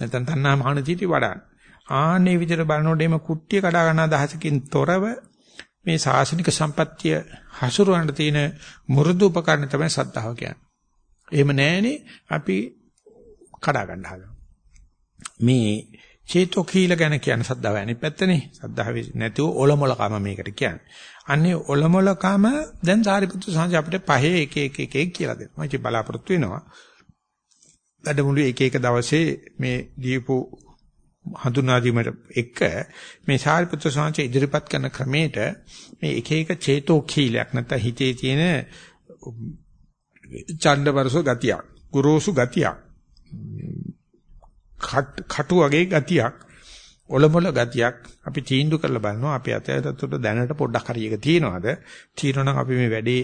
නැත්නම් තණ්හා මාන චීටි වඩන්න? ආන්නේ විදිහට බලනකොට එimhe කුට්ටිය කඩා ගන්න අදහසකින් තොරව මේ සාසනික සම්පත්තිය හසුරවන්න තියෙන මුරුදු උපකරණ තමයි සද්ධාව කියන්නේ. එහෙම නැහෙනේ අපි කඩා ගන්න හදනවා. මේ චේතෝ කීල ගැන කියන සද්ධාව යන්නේ පැත්තනේ. සද්ධාවේ නැතුව ඔලොමලකම මේකට කියන්නේ. අන්නේ ඔලොමලකම දැන් සාරිපුත්‍ර සංජය අපිට පහේ එක එක එක එක කියලා දෙනවා. මම බලාපොරොත්තු වෙනවා. වැඩමුළු එක එක දවසේ මේ දීපු හඳුනා දීමට එක මේ සාරිපුත්‍ර සාංශය ඉදිරිපත් කරන ක්‍රමයට මේ එක එක චේතෝ කීලයක් නැත්නම් හිතේ තියෙන ඡණ්ඩවරස ගතියක් ගුරුසු ගතියක් කටු වගේ ගතියක් ඔලොමොල ගතියක් අපි තීන්දුව කරලා බලනවා අපි අතයටට දැනට පොඩ්ඩක් හරි එක තියනවාද තීරණ අපි මේ වැඩේ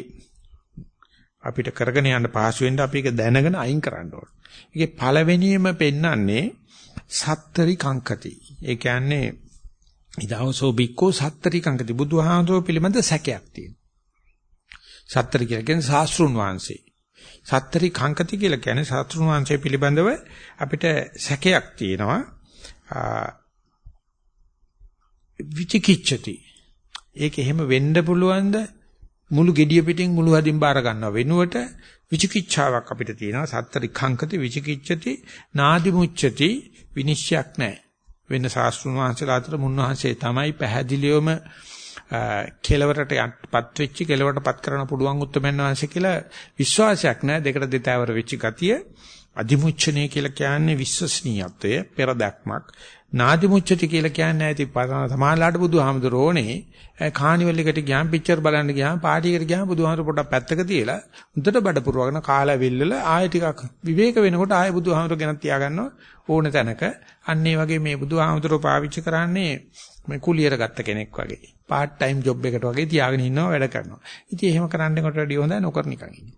අපිට කරගෙන යන්න පහසු වෙන්න අපි ඒක දැනගෙන අයින් කරන්න ඕනේ. ඒකේ පළවෙනියම පෙන්වන්නේ සත්තරි කංකති. ඒ කියන්නේ ඉදවසෝ බික්කෝ සත්තරි කංකති. බුදුහාමුදුරුවෝ පිළිබඳ සැකයක් තියෙනවා. සත්තරි කියලා කියන්නේ සාස්ෘණ වංශේ. සත්තරි කංකති කියලා කියන්නේ සත්‍රුණ වංශය පිළිබඳව අපිට සැකයක් තියෙනවා. විචිකිච්ඡති. ඒක එහෙම වෙන්න පුළුවන්ද? මුළු gediya පිටින් මුළු හදින් බාර ගන්නව වෙනුවට විචිකිච්ඡාවක් අපිට තියෙනවා. සත්තරි කංකති විචිකිච්ඡති නාදි මුච්ඡති විනිශ්චයක් නැහැ. වෙන ශාස්ත්‍රුන් වහන්සේලා අතර මුන්වහන්සේ තමයි පැහැදිලිවම කෙලවරට යටපත් වෙච්ච කෙලවරටපත් කරන්න පුළුවන් උත්තරමන් වහන්සේ කියලා විශ්වාසයක් නැහැ දෙකට දෙතෑවර වෙච්ච ගතිය අධිමුච්ඡනේ කියලා කියන්නේ විශ්වසනීයත්වය පෙරදක්මක් නාදිමුච්ඡති කියලා කියන්නේ ඇති සමාලාට බුදුහාමුදුරෝනේ කානිවල් එකට ගියාම පික්චර් බලන්න ගියාම පාටි එකට ගියාම බුදුහාමුදුර පොඩක් පැත්තක තියලා උන්ට බඩ පුරවගෙන කාලා වෙල්ලල ආයෙ ටිකක් විවේක වෙනකොට ආයෙ බුදුහාමුදුර ගෙනත් තියාගන්නවා ඕන තැනක අන්න ඒ වගේ මේ බුදුහාමුදුරෝ පාවිච්චි කරන්නේ මේ කුලියට ගත්ත කෙනෙක් වගේ. part time job එකට වගේ තියාගෙන ඉන්නවා වැඩ කරනවා. ඉතින් එහෙම කරන්න කොට වැඩිය හොඳයි නොකර නිකන් ඉන්න.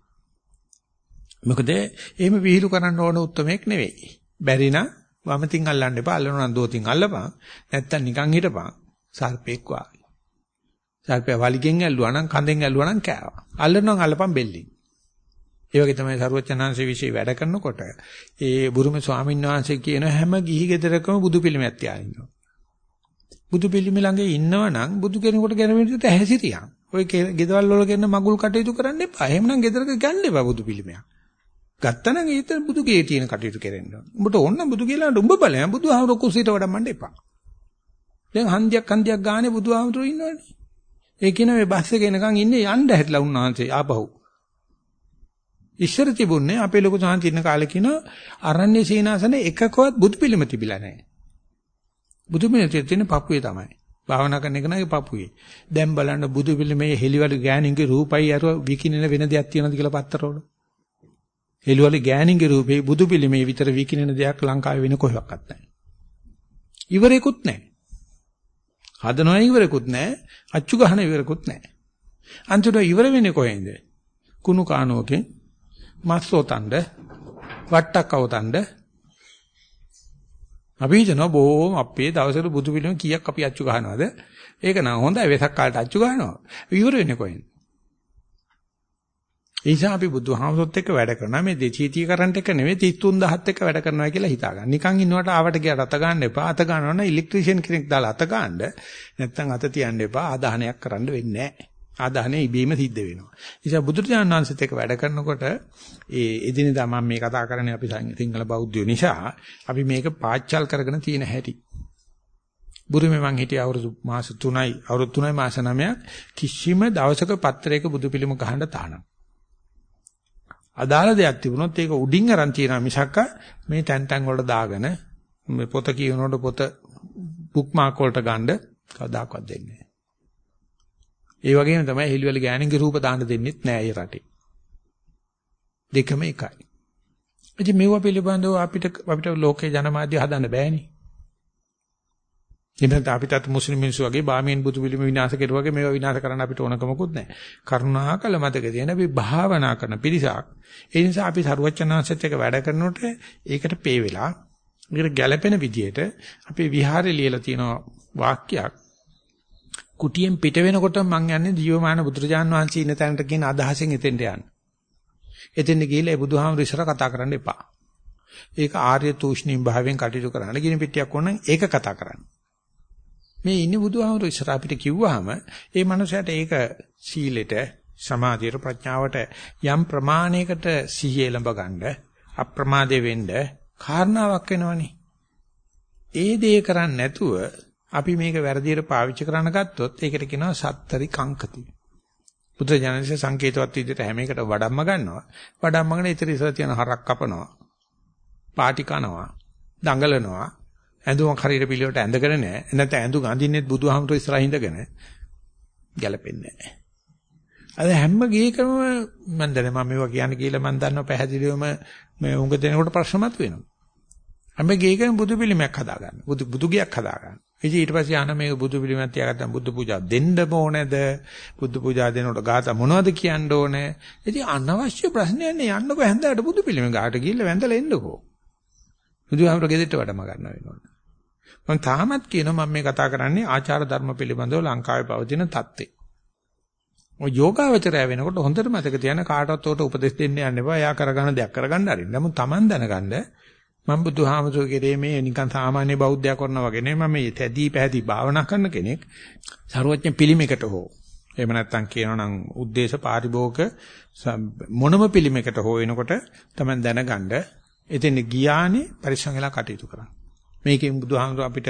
මොකද එහෙම විහිළු කරන්න ඕන උත්මයක් නෙවෙයි. බැරි නම් වමතින් අල්ලන්න එපා. අල්ලනවා නම් දෝතින් අල්ලපන්. නැත්තම් නිකන් හිටපන්. සර්පෙක් වාගේ. සර්පයා වලිගෙන් ඇල්ලුවා නම් කඳෙන් ඇල්ලුවා නම් කෑවා. අල්ලනවා නම් අල්ලපන් බෙල්ලින්. ඒ වගේ තමයි සරුවචනාංශයේ විශේෂ වැඩ කරනකොට ඒ බුරුම ස්වාමීන් වහන්සේ කියන හැම ගිහි ගෙදරකම බුදු පිළිමයක් තියාගෙන ඉන්නවා. බුදු පිළිම ළඟ ඉන්නවනම් බුදු කෙනෙකුට ගැනවිට හැසිරියන්. ඔය ගෙදවල් වල කරන මගුල් කටයුතු කරන්න එපා. එහෙමනම් ගෙදරක ගන්න එපා බුදු පිළිමයක්. ගත්තනම් ඊතර බුදු ගේ තියෙන කටයුතු කරන්න. උඹට ඕන බුදු කියලා උඹ බලයන් බුදුහාමුදුර කුසීට වඩම්මන්න එපා. දැන් හන්දියක් හන්දියක් ගානේ බුදුහාමුදුර ඉන්නවනේ. ඒ කියන මේ බස් එක එනකන් ඉන්නේ යන්න හැටලා උන්වහන්සේ ආපහු. ඉස්සර තිබුණේ අපේ ලොකු සාන්ති ඉන්න කාලේ කියන අරණ්‍ය සීනාසන එකකවත් බුදු පිළිම තිබිලා නැහැ. බුදු පිළිමේ තියෙන පපුවේ තමයි. භාවනා කරන එක නගේ පපුවේ. දැන් බලන්න බුදු පිළිමේ හෙලිවල ගෑණින්ගේ රූපයි අර විකිනෙන වෙන දෙයක් තියෙනවද කියලා පත්තරවල. හෙලිවල ගෑණින්ගේ රූපේ බුදු පිළිමේ විතර විකිනෙන දෙයක් ලංකාවේ වෙන කොහෙවත් නැහැ. ඉවරෙකුත් නැහැ. හදනවා ඉවරෙකුත් නැහැ. අච්චු ගහන ඉවරෙකුත් නැහැ. අන්තිමට ඉවර වෙන්නේ කොහෙන්ද? කුණු කානුවකින් මස්සෝතණ්ඩ වට්ටක් අවතණ්ඩ අපි හිතනවා බොහොම අපේ දවසට බුදු පිළිම කීයක් අපි අච්චු ගන්නවද? ඒක නම් හොඳයි වෙසක් කාලට අච්චු ගන්නවා. ඉවර වෙන්නේ කොහෙන්ද? ඒ නිසා අපි බුදුහාමසොත් එක්ක වැඩ කරනවා මේ 230 කරන්ට් එක නෙවෙයි 33000ත් එක්ක වැඩ කරනවා කියලා හිතා ගන්න. නිකන් ඉන්නවට ආවට ගියට අත ගන්න එපා. අත ගන්නවනම් ඉලෙක්ට්‍රීෂියන් කෙනෙක් දාලා අත ගන්න. නැත්නම් අත තියන්න එපා. ආදාහනයක් කරන්න වෙන්නේ නැහැ. ආදාහනේ ඉබේම සිද්ධ වෙනවා. ඒ නිසා බුදුරජාණන් වහන්සේත් එක්ක වැඩ කරනකොට ඒ එදිනෙදා මම මේ කතා කරන්නේ අපි සිංහල බෞද්ධයෝ නිසා අපි මේක පාච්චල් කරගෙන තියෙන හැටි. බුරුමේ මං හිටිය අවුරුදු මාස 3යි අවුරුදු 3යි මාස 9ක් කිසිම දවසක පත්‍රයක බුදු පිළිම ගහන්න තානම්. අදාළ දෙයක් තිබුණොත් ඒක උඩින් අරන් තියනවා මිසක් මේ තැන් තැන් වලට දාගෙන මේ පොත කියනකොට පොත බුක් මාක් වලට ගන්න කවදාකවත් දෙන්නේ නැහැ. ඒ වගේම තමයි හෙලිවල ගෑණින්ගේ රූප දාන්න දෙන්නෙත් නෑ ඒ රටේ. දෙකම එකයි. ඉතින් මේව පිළිබඳව අපිට අපිට ලෝකේ ජනමාධ්‍ය හදන්න බෑනේ. ඉතින් අපිටත් මුස්ලිම් මිනිස්සු වගේ බාමියන් බුදු පිළිම විනාශ කෙරුවා වගේ මේවා විනාශ කරන්න අපිට ඕනකමකුත් නැහැ. කරුණාකල මතක තියෙන අපි භාවනා කරන පිරිසක්. ඒ නිසා අපි සරුවචනාංශත් එක්ක වැඩ කරනකොට ඒකට පේ වෙලා ඒකට ගැළපෙන විදියට අපි විහාරේ ලියලා තියෙන වාක්‍යයක් කුටියෙන් පිට වෙනකොට මං යන්නේ ජීවමාන බුදුරජාන් වහන්සේ ඉන්න තැනට කියන අදහසෙන් එතෙන්ට යන්න. එතෙන්ට ගිහලා ඒ බුදුහාමුදුර ඉස්සර කතා කරන්න එපා. ඒක ආර්ය තූෂ්ණීම් භාවයෙන් කටයුතු කරන්න. ගිනි පිටියක් ඕන ඒක කතා කරන්න. මේ ඉන්නේ බුදුහාමුදුර ඉස්සර අපිට කිව්වහම ඒ මනුස්සයාට ඒක සීලෙට සමාධියට ප්‍රඥාවට යම් ප්‍රමාණයකට සිහිය එළඹ ගන්න අප්‍රමාදේ වෙන්න කාරණාවක් වෙනවනේ. ඒ දේ කරන්නේ නැතුව අපි මේක වැරදියට පාවිච්චි කරන්න ගත්තොත් ඒකට කියනවා සත්තරි කංකති. බුද්ධ ජනසේ සංකේතවත් විදිහට හැම එකට වඩම්ම ගන්නවා. වඩම්මගෙන ඉතින් ඉස්සර තියෙන හරක් කපනවා. පාටි කනවා. දඟලනවා. ඇඳුම හරියට පිළිවෙලට ඇඳගෙන නැහැ. නැත්නම් ඇඳුම් අඳින්නෙත් බුදුහාමුදුර ඉස්සරහින් ඉඳගෙන ගැලපෙන්නේ නැහැ. අද හැම ගේකම මම දන්නේ මම මේවා කියන්නේ කියලා මම දන්නවා පැහැදිලිවම මේ උඟ දෙනකොට ප්‍රශ්නමත් වෙනවා. හැම ගේකම බුදු පිළිමයක් හදාගන්න. බුදු බුදු ගයක් හදාගන්න. ඉතින් ඊට පස්සේ අහන මේ බුදු පිළිමයක් තියාගත්තම බුදු පූජා දෙන්න ඕනේද? බුදු පූජා දෙනකොට ගාත මොනවද කියන්න ඕනේ? ඉතින් අනවශ්‍ය ප්‍රශ්නයක් නේ යන්නකෝ හැන්දෑවට බුදු පිළිම ගාට ගිහිල්ලා වැඳලා එන්නකෝ. බුදුහාමර ගෙදරට වැඩම ගන්න වෙනවනේ. මම තාමත් කියනවා මම මේ කතා කරන්නේ ආචාර ධර්ම පිළිබඳව ලංකාවේ පවතින தත්ත්වේ. ඔය යෝගාවචරය වෙනකොට හොඳට මතක තියාගන්න කාටවත් උට උපදෙස් දෙන්න යන්න එපා. එයා කරගන්න දෙයක් කරගන්න හරින්න. නමුත් Taman දැනගන්න මම බුදුහාමසෝ කෙරේ මේ නිකන් සාමාන්‍ය බෞද්ධයා කරනා වගේ නෙමෙයි මම මේ තැදී පැහැදී භාවනා කරන කෙනෙක්. ਸਰුවඥ පිළිමයකට හෝ එහෙම නැත්නම් කියනනම් උද්දේශ පාරිභෝග මොනම පිළිමයකට හෝ වෙනකොට තමයි දැනගන්න එතෙන් ගියානේ පරිස්සම් වෙලා කටයුතු කරන්න. මේකෙන් බුදුහාමුදුර අපිට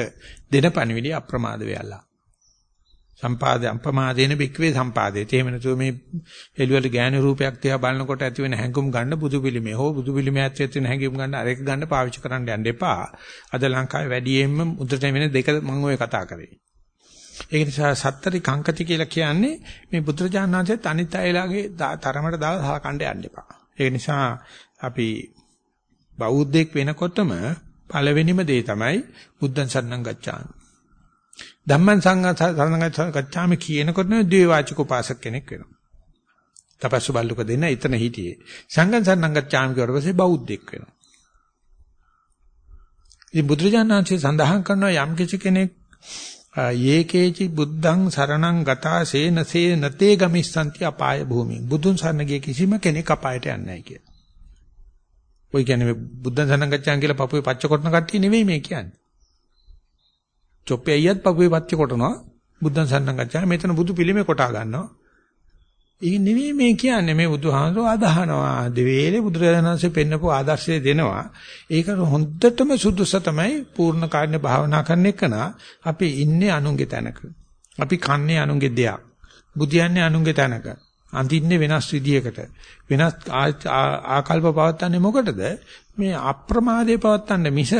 දෙන පණිවිඩය අප්‍රමාද වෙයලා. සම්පාද අප්‍රමාදේන බික්වේ සම්පාදේ. එහෙම නැතුව මේ එළුවල ගෑනු රූපයක් තියා බලනකොට ඇති වෙන හැඟුම් ගන්න බුදු පිළිමේ හෝ බුදු පිළිමේ ඇතුළේ තියෙන හැඟුම් ගන්න අරේක ගන්න පාවිච්චි කරන්න යන්න එපා. අද ලංකාවේ වැඩියෙන්ම මුද්‍රට වෙන දෙක මම ඔය කතා කරේ. ඒක නිසා සත්තරි කංකති කියලා කියන්නේ මේ බුදුරජාණන් වහන්සේත් අනිත් අයලාගේ තරමට දාලා සලකන්න යන්න එපා. ඒ නිසා අපි බෞද්ධෙක් වෙනකොටම පළවෙනිම දේ තමයි බුද්ධං සරණං ගච්ඡාමි. ධම්මං සංඝං ගච්ඡාමි කියනකොටම ද්වේවාචික උපාසක කෙනෙක් වෙනවා. තපස්සු බල්ලුක දෙන්න එතන හිටියේ. සංඝං සරණං ගච්ඡාමි කියවට පස්සේ බෞද්ධෙක් වෙනවා. ඉතින් බුදුරජාණන් වහන්සේ සඳහන් කරනවා යම් කිසි කෙනෙක් යේකේචි බුද්ධං සරණං ගතා සේනසේ නතේ ගමිස්සanti අපාය භූමි. බුදුන් සරණ ගිය කිසිම කෙනෙක් අපායට යන්නේ නැහැ කියලා. ඔය කියන්නේ මේ බුද්ධ සනංගච්ඡාන් කියලා පපුවේ පච්ච කොටන කට්ටිය නෙවෙයි මේ කියන්නේ. චොප්පේ අයියත් පපුවේ පච්ච කොටනවා බුද්ධ සනංගච්ඡාන් මෙතන බුදු පිළිමේ කොටා ගන්නවා. ඒ නෙවෙයි මේ කියන්නේ මේ බුදුහාමරෝ අදහනවා දෙවේලේ බුදුරජාණන්සේ පෙන්නපු ආදර්ශය දෙනවා. ඒක හොඳටම සුදුස තමයි පූර්ණ කාර්ය භාවනා කරන එකන අපි ඉන්නේ අනුන්ගේ තැනක. අපි කන්නේ අනුන්ගේ දෙයක්. බුදියන්නේ අනුන්ගේ තැනක. අඳින්නේ වෙනස් විදියකට වෙනස් ආකල්ප පවත්න්නේ මොකටද මේ අප්‍රමාදයේ පවත්න්න මිස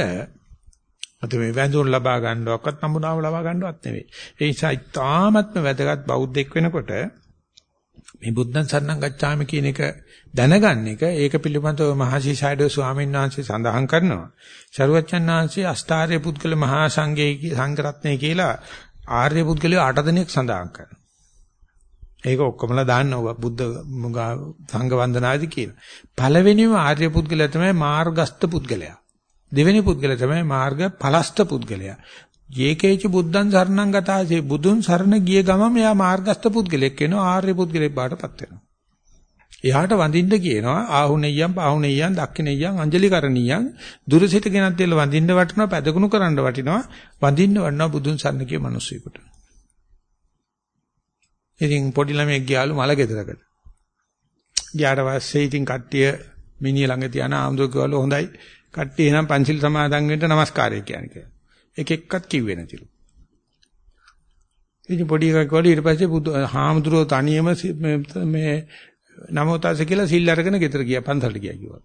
අද මේ වැඳුම් ලබා ගන්නවක්වත් නම්බුනාව ලබා ගන්නවත් නෙවෙයි ඒ නිසා ඉතාමත්ම වැදගත් බෞද්ධෙක් වෙනකොට මේ බුද්ධං සරණං ගච්ඡාමි කියන එක දැනගන්න එක ඒක පිළිබඳව මහසි සයිඩෝ ස්වාමීන් වහන්සේ සඳහන් කරනවා. ශරුවච්චන් වහන්සේ අෂ්ටාර්ය පුද්ගල මහා සංඝයේ සංඝරත්නය කියලා ආර්ය පුද්ගලයෝ 8 දෙනෙක් සඳහන් කරනවා. ඒක ඔක්කොමලා දාන්නවා බුද්ධ සංඝ වන්දනාදි කියන. පළවෙනිම ආර්ය පුද්ගලයා තමයි මාර්ගස්ත පුද්ගලයා. දෙවෙනි පුද්ගලයා තමයි මාර්ග පලස්ත පුද්ගලයා. යේකේච බුද්ධං සරණං ගතාසේ බුදුන් සරණ ගිය ගමම එයා මාර්ගස්ත පුද්ගලෙක් වෙනවා ආර්ය පුද්ගලෙක් බාටපත් වෙනවා. එයාට වඳින්න කියනවා ආහුනෙය්‍යම් පාහුනෙය්‍යම් දක්ඛිනෙය්‍යම් අංජලිකරණියම් දුරසිත ගෙනත් දෙල වඳින්න වටිනවා පැදකුණු කරන්න වටිනවා වඳින්න වටිනවා බුදුන් සරණ ගිය මිනිස්සුෙකුට. ඉතින් පොඩි ළමයෙක් ගියාලු මල ගෙදරකට. ගියාට පස්සේ ඉතින් කට්ටිය මිනිහ ළඟ තියන ආම්දුකවල හොඳයි. කට්ටිය එනම් පන්සිල් සමාදන් වෙන්න নমස්කාරය කියන්නේ කියලා. එක එක්කත් කිව්වේ නැතිලු. ඉතින් පොඩි එකා කිව්වලු ඊට පස්සේ බුදු හාමුදුරුවෝ තනියම මේ නමෝතාස කියලා සිල් අරගෙන ගෙදර ගියා පන්සලට ගියා කිව්වා.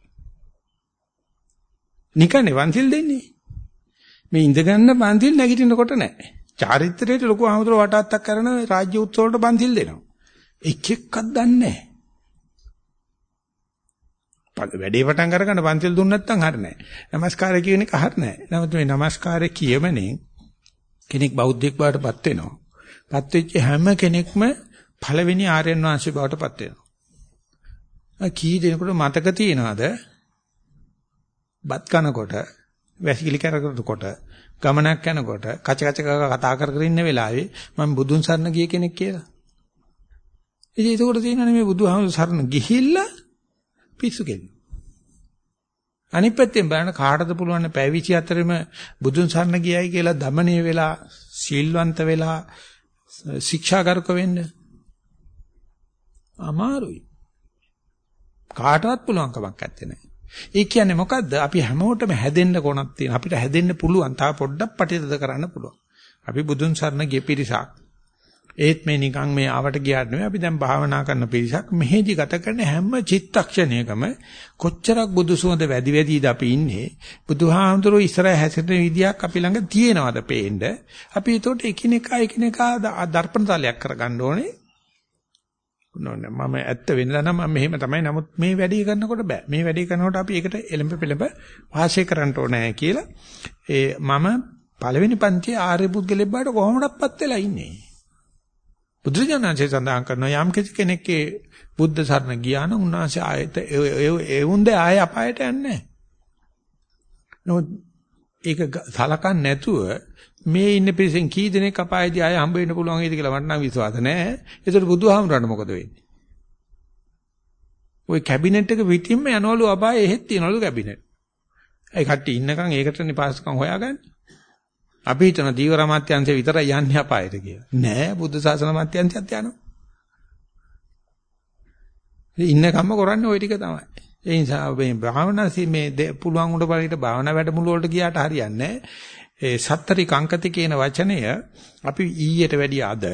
නිකන්නේ පන්සිල් දෙන්නේ. මේ ඉඳගන්න පන්සිල් නැගිටිනකොට නැහැ. චාරිත්‍රයේ ලොකු ආමතුරු වටාත්තක් කරන රාජ්‍ය උත්සව වලට බන්තිල් දෙනවා. එක එක්කක් දන්නේ නැහැ. වැඩේ පටන් අරගන්න බන්තිල් දුන්න නැත්නම් හරිය නැහැ. নমස්කාරය කියන එක හරිය නැහැ. නමුත් මේ নমස්කාරය කියමනේ කෙනෙක් බෞද්ධයෙක් බවට පත් වෙනවා. පත් වෙච්ච හැම කෙනෙක්ම පළවෙනි ආර්යයන් වහන්සේ බවට පත් වෙනවා. කී දෙනෙකුට මතක තියනවාද? බත් කනකොට, වැසිකිලි කරකට කොට ගමනක් යනකොට කච කච කතා කර කර ඉන්න වෙලාවේ මම බුදුන් සරණ ගිය කෙනෙක් කියලා. ඉතින් ඒක උඩ තියෙනනේ මේ බුදුහාමුදුර සරණ ගිහිල්ලා පිස්සු කෙල්ල. අනිත් පැත්තෙන් බලන කාටද පුළුවන් පැවිදි අතරෙම බුදුන් සරණ ගියයි කියලා দমনය වෙලා සීල්වන්ත වෙලා ශික්ෂාගරුක වෙන්න අමාරුයි. කාටවත් පුළුවන් කමක් නැත්තේ. ඒ කියන්නේ මොකද්ද? අපි හැමෝටම හැදෙන්න කොනක් තියෙන. අපිට හැදෙන්න පුළුවන්. තා පොඩ්ඩක් පටිතද කරන්න පුළුවන්. අපි බුදුන් සරණ ගිය පිරිසක්. ඒත් මේ නිකන් මේ ආවට ගියාට නෙවෙයි අපි දැන් භාවනා කරන පිරිසක් මෙහෙදි ගත කරන හැම චිත්තක්ෂණයකම කොච්චරක් බුදු සුවඳ වැඩි වැඩිද අපි ඉන්නේ බුදුහාමුදුරුවෝ ඉස්සරහ හැසිරෙන විදියක් අපි ළඟ තියෙනවද පේන්න අපි ඒතකොට එකිනෙකා එකිනෙකා දර්පණ තලයක් කරගන්න ඕනේ නෝනේ මම ඇත්ත වෙන්නලා නම් මම මෙහෙම තමයි. නමුත් මේ වැඩේ කරනකොට බෑ. මේ වැඩේ කරනකොට අපි ඒකට එලඹ පෙළඹ වාසය කරන්න ඕනේ කියලා ඒ මම පළවෙනි පන්තියේ ආර්ය පුද්ගලෙක් බාට කොහොමඩක්පත් වෙලා ඉන්නේ. බුදුරජාණන්සේ සඳහන් කරනවා යම් කෙනෙක්ගේ බුද්ධ සරණ ගියා නම් උන්වහන්සේ ආයත ඒ උන්දේ ආය අපායට යන්නේ නැහැ. ඒක සලකන්නේ නැතුව මේ ඉන්න පිරිසෙන් කී දෙනෙක් අපායේදී ආය හම්බ වෙන්න පුළුවන් වේද කියලා මට නම් විශ්වාස නැහැ. ඒතර බුදුහාමුදුරන්ට මොකද වෙන්නේ? ওই කැබිනට් එක පිටින්ම යනවලු අපායේ එහෙත් තියනවලු කැබිනට්. ඒ කට්ටිය ඉන්නකන් ඒකටනේ පාස්කම් හොයාගන්නේ. අපි හිතන දීවර මාත්‍යංශය විතරයි යන්නේ අපායට කියලා. නෑ බුද්ධ ශාසන මාත්‍යංශයත් යනවා. ඉන්න කම්ම කරන්නේ ওই ටික තමයි. ඒ නිසා මේ භාවනා මේ පුළුවන් උඩ බලයට භාවනා වැඩමුළු වලට ගියාට හරියන්නේ ඒ සත්තරි කංකති කියන වචනය අපි ඊයට වැඩිය අද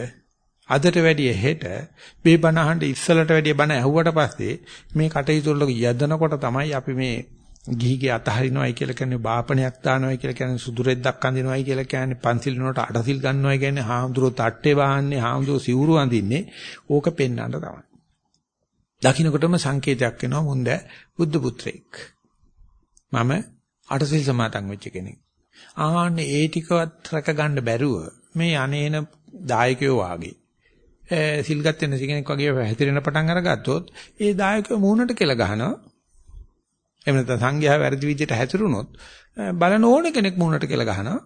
අදට වැඩිය හෙට මේ බණ අහන්න ඉස්සලට වැඩිය බණ ඇහුවට පස්සේ මේ කටයුතු වල යදනකොට තමයි අපි මේ ගිහිගේ අතහරිනවයි කියලා කියන්නේ බාපණයක් දානවයි කියලා කියන්නේ සුදුරෙද්දක් අඳිනවයි කියලා කියන්නේ පන්සිල් නෝට අටසිල් ගන්නවයි කියන්නේ හාමුදුරුවෝ තට්ටේ වහන්නේ හාමුදුරුවෝ සිවුරු අඳින්නේ ඕක පෙන්වන්න තමයි. දකින්නකොටම සංකේතයක් වෙනවා මුන්ද බුද්ධ පුත්‍රයෙක්. මම අටසිල් සමාදන් වෙච්ච කෙනෙක්. ආන්නේ ඒ ටිකවත් රැක ගන්න බැරුව මේ අනේන දායකයෝ වාගේ සිල් ගත්තේ නැති කෙනෙක් වගේ හැතිරෙන පටන් අරගත්තොත් ඒ දායකයෝ මූණට කෙල ගහනවා. එහෙම නැත්නම් සංඝයා වැරදි විදිහට හැතිරුණොත් බලන ඕන කෙනෙක් මූණට කෙල ගහනවා.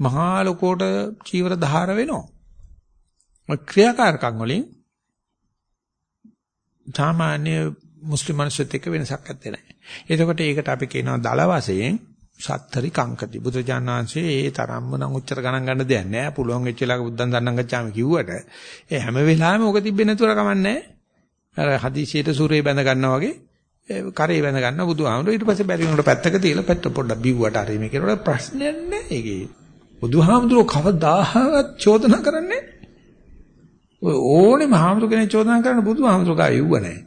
මහා ලෝකෝට චීවර ධාර වෙනවා. ක්‍රියාකාරකම් වලින් සාමාන්‍ය මුස්ලිම් මිනිස්සුත් එක්ක වෙනසක් නැත්තේ නෑ. එතකොට ඒකට අපි කියනවා දල වශයෙන් සත්තරි කංකති. බුදුජාණන් වහන්සේ ඒ තරම්ම නම් උච්චර ගණන් ගන්න දෙයක් නෑ. පුළුවන් වෙච්ච වෙලාවක බුද්ධං දන්නං ගච්ඡාමි කිව්වට ඒ හැම වෙලාවෙම ඕක තිබෙන්නේ නැතුව කමන්නේ අර හදිසියට සූරේ බැඳ ගන්නවා වගේ කරේ බැඳ ගන්න බුදුහාමුදුරුවෝ ඊට පස්සේ බැරි වුණාට පැත්තක තියලා පැත්ත පොඩ්ඩක් බිව්වට හරි මේ කියනකොට ප්‍රශ්නයක් නෑ ඒකේ. බුදුහාමුදුරුවෝ කවදාහවත් චෝදනා කරන්නේ ඔය ඕනෙම හාමුදුර කෙනෙක් චෝදනා කරන්න බුදුහාමුදුරුවෝ ගාව යුව නැහැ.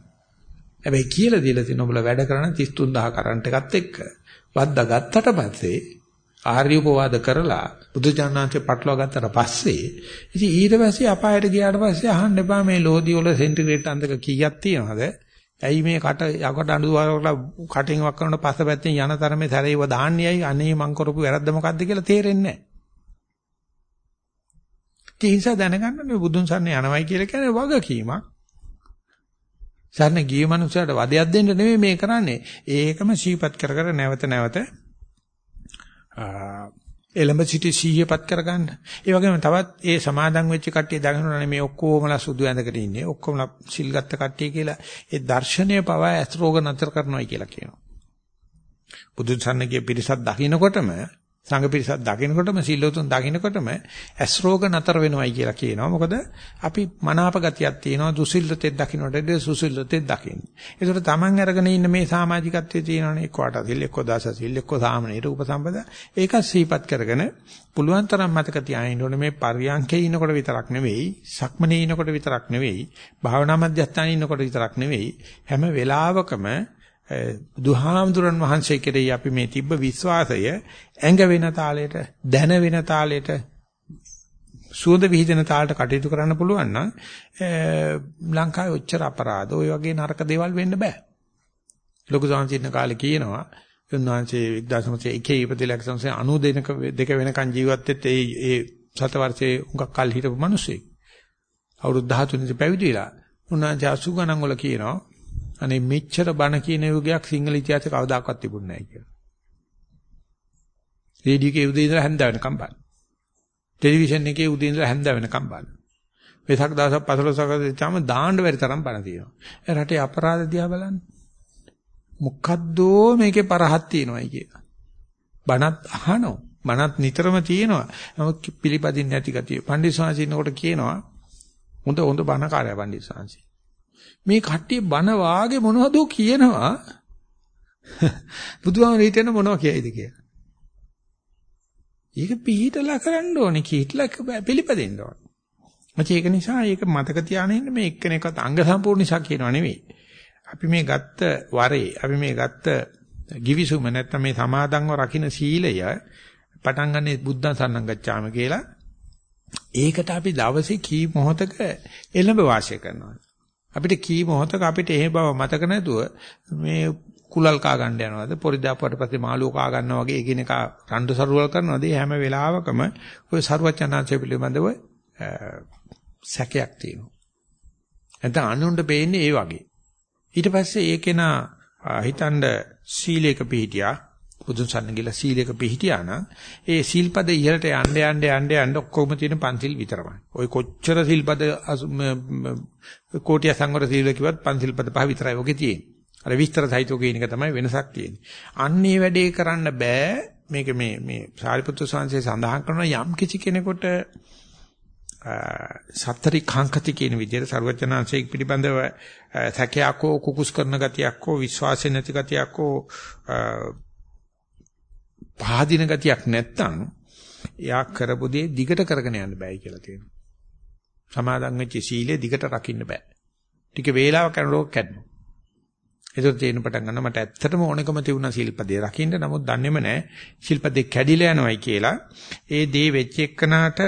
හැබැයි කියලා දීලා තියෙන ඔබලා වැඩ කරන 33000 කරන්ට් එකත් එක්ක වද්දා ගත්තට පස්සේ ආර්ය උපවාද කරලා බුදුජානනාංශේ පටලවා ගත්තට පස්සේ ඉතින් ඊට පස්සේ අපායට ගියාට පස්සේ අහන්න එපා මේ ලෝදි වල සෙන්ටිග්‍රේඩ් අන්දක කීයක් තියෙනවද? ඇයි මේ කට යකට අඬු වල කටින් වක් කරන පස්ස පැත්තෙන් යන තරමේ සැරේව දාන්නේ ඇයි? අනේ මං කරපු වැරද්ද මොකද්ද කියලා තේරෙන්නේ නැහැ. ඒ නිසා දැනගන්න මේ බුදුන් සරණ යනවයි කියලා කියන්නේ වගකීමක්. සරණ ගිය මනුස්සයට වදයක් දෙන්න නෙමෙයි මේ කරන්නේ. ඒකම සීපත් කර කර නැවත නැවත එළඹ සිටි සීයපත් කරගන්න. ඒ වගේම තවත් ඒ සමාදන් වෙච්ච කට්ටිය දකින්නනේ මේ ඔක්කොමලා සුදු ඇඳකට ඉන්නේ. ඔක්කොමලා සිල් ගත්ත කට්ටිය කියලා ඒ දර්ශනය පවා ඇස් රෝග නතර කරනවායි කියලා කියනවා. බුදුන් සරණගේ පිරිසක් දකින්නකොටම සංඝ පිරිසක් දකින්නකොටම සිල්ලුතුන් දකින්නකොටම ඇස් රෝග නතර වෙනවයි කියලා කියනවා. මොකද අපි මනාප ගතියක් තියෙනවා දුසිල්ලතෙක් දකින්නට සුසිල්ලතෙක් දකින්න. ඒකට තමන් අරගෙන ඉන්න මේ සමාජිකත්වයේ තියෙනවනේ එක්ක වට සිල් එක්ක දස සිල් එක්ක සාමනීර උපසම්පදා ඒක සීපත් කරගෙන පුළුවන් තරම් මතක තියාගන්න ඕනේ මේ පර්යංකේ ඉනකොට විතරක් නෙවෙයි සක්මනේ ඉනකොට විතරක් නෙවෙයි භාවනා මධ්‍යස්ථානයේ ඉනකොට විතරක් නෙවෙයි හැම වෙලාවකම බුදුහාමුදුරන් වහන්සේ කෙරෙහි අපි මේ තිබ්බ විශ්වාසය ඇඟ වෙන තාලයට දැන වෙන තාලයට සුවඳ විහිදෙන තාලට කටයුතු කරන්න පුළුවන් නම් ලංකාවේ ඔච්චර අපරාධ ඔය වගේ නරක දේවල් වෙන්න බෑ. ලොකු සංසිඳන කාලේ කියනවා උන්වහන්සේ 1901 ඉපදෙලා 1992 දෙක වෙනකන් ජීවත් වෙත් ඒ ඒ සත වර්ෂයේ උඟක් කල් හිටපු මිනිස්සෙක්. අවුරුදු 13 ඉඳි පැවිදි වෙලා උන්වහන්සේ 80 ගණන් වල කියනවා අනේ මෙච්චර බණ කියන යුගයක් සිංහල ඉතිහාසයේ කවදාකවත් තිබුණේ නැහැ කියලා. රේඩියෝ එකේ උදේ ඉඳලා හැන්ද වෙනකම් බලන. ටෙලිවිෂන් එකේ උදේ ඉඳලා හැන්ද වෙනකම් බලන. වෙසක් දවසක් 15ක දෙච්චාම දාන්න බැරි තරම් බණ තියෙනවා. ඒ රටේ අපරාධ දිහා බලන්න. මොකද්ද මේකේ පරහක් තියෙනවයි කියලා. බණත් අහනවා. බණත් නිතරම තියෙනවා. නමුත් පිළිපදින්නේ නැති ගතිය. පණ්ඩිත ස්වාමීන් කියනවා හොඳ හොඳ බණ කාර්යය පණ්ඩිත ස්වාමීන්. මේ කට්ටිය බන වාගේ මොනවද කියනවා බුදුහාමර හිතෙන මොනව කියයිද කියලා. ඒක පිළිහිටලා කරන්න ඕනේ කීටලා පිළිපදින්න ඕනේ. මච ඒක නිසා ඒක මතක තියාගෙන මේ එක්කෙනෙක්වත් අංග සම්පූර්ණ නිසා කියනවා නෙවෙයි. අපි මේ ගත්ත වරේ අපි මේ ගත්ත givisuma නැත්නම් මේ සමාදන්ව රකින්න සීලය පටන් ගන්නේ බුද්ධ සන්නංගච්ඡාම කියලා. ඒකට අපි දවසේ කී මොහොතක එළඹ වාසය කරනවා. අපිට කී මොහොතක අපිට එහෙ බව මතක නැතුව මේ කුලල් කා ගන්න යනවාද පොරිදාපුවට පස්සේ මාළුව කා ගන්නවා වගේ එකිනෙකා රණ්ඩු සරුවල් කරනවාද හැම වෙලාවකම ඔය ਸਰවචනාංශය පිළිබඳව සැකයක් තියෙනවා. නැත්නම් අනුන්ට පේන්නේ ඒ වගේ. ඊට පස්සේ ඒකේන හිතනද සීලයක පිහිටියා බුදුන් සන්න ගිලා සීලයක පිළිහිටියා නම් ඒ සීල්පද ඉහළට යන්න යන්න යන්න යන්න ඔක්කොම තියෙන පන්සිල් විතරමයි. ওই කොච්චර සීල්පද කෝටි සංවර සීල කිව්වත් පන්සිල්පද පහ විතරයි ඔකේ තියෙන්නේ. අර විස්තර සහිතව කියන එක තමයි වෙනසක් තියෙන්නේ. අන්න ඒ වැඩේ කරන්න බෑ. මේක මේ මේ සාරිපුත්‍ර සංසේ සඳහන් කරන යම් කිසි කෙනෙකුට සත්තරි කාංකති කියන විදිහට ਸਰවචනාංශයේ පිළිබඳව සැකයක් හෝ කුකුස් කරන ගතියක් හෝ විශ්වාසය නැති ගතියක් හෝ පහදින ගතියක් නැත්තම් එයා කරපු දේ දිගට කරගෙන යන්න බෑයි කියලා තියෙනවා. සමාදන් වෙච්ච සීලය දිගට රකින්න බෑ. ටික වේලාවක් යනකොට කැඩෙනවා. ඒතර තේින පටන් ගන්න මට ඇත්තටම ඕනකම තිබුණා ශිල්පදේ රකින්න නමුත් දන්නේම නැහැ ශිල්පදේ කැඩිලා යනවායි කියලා. ඒ දේ වෙච්ච එක්කනට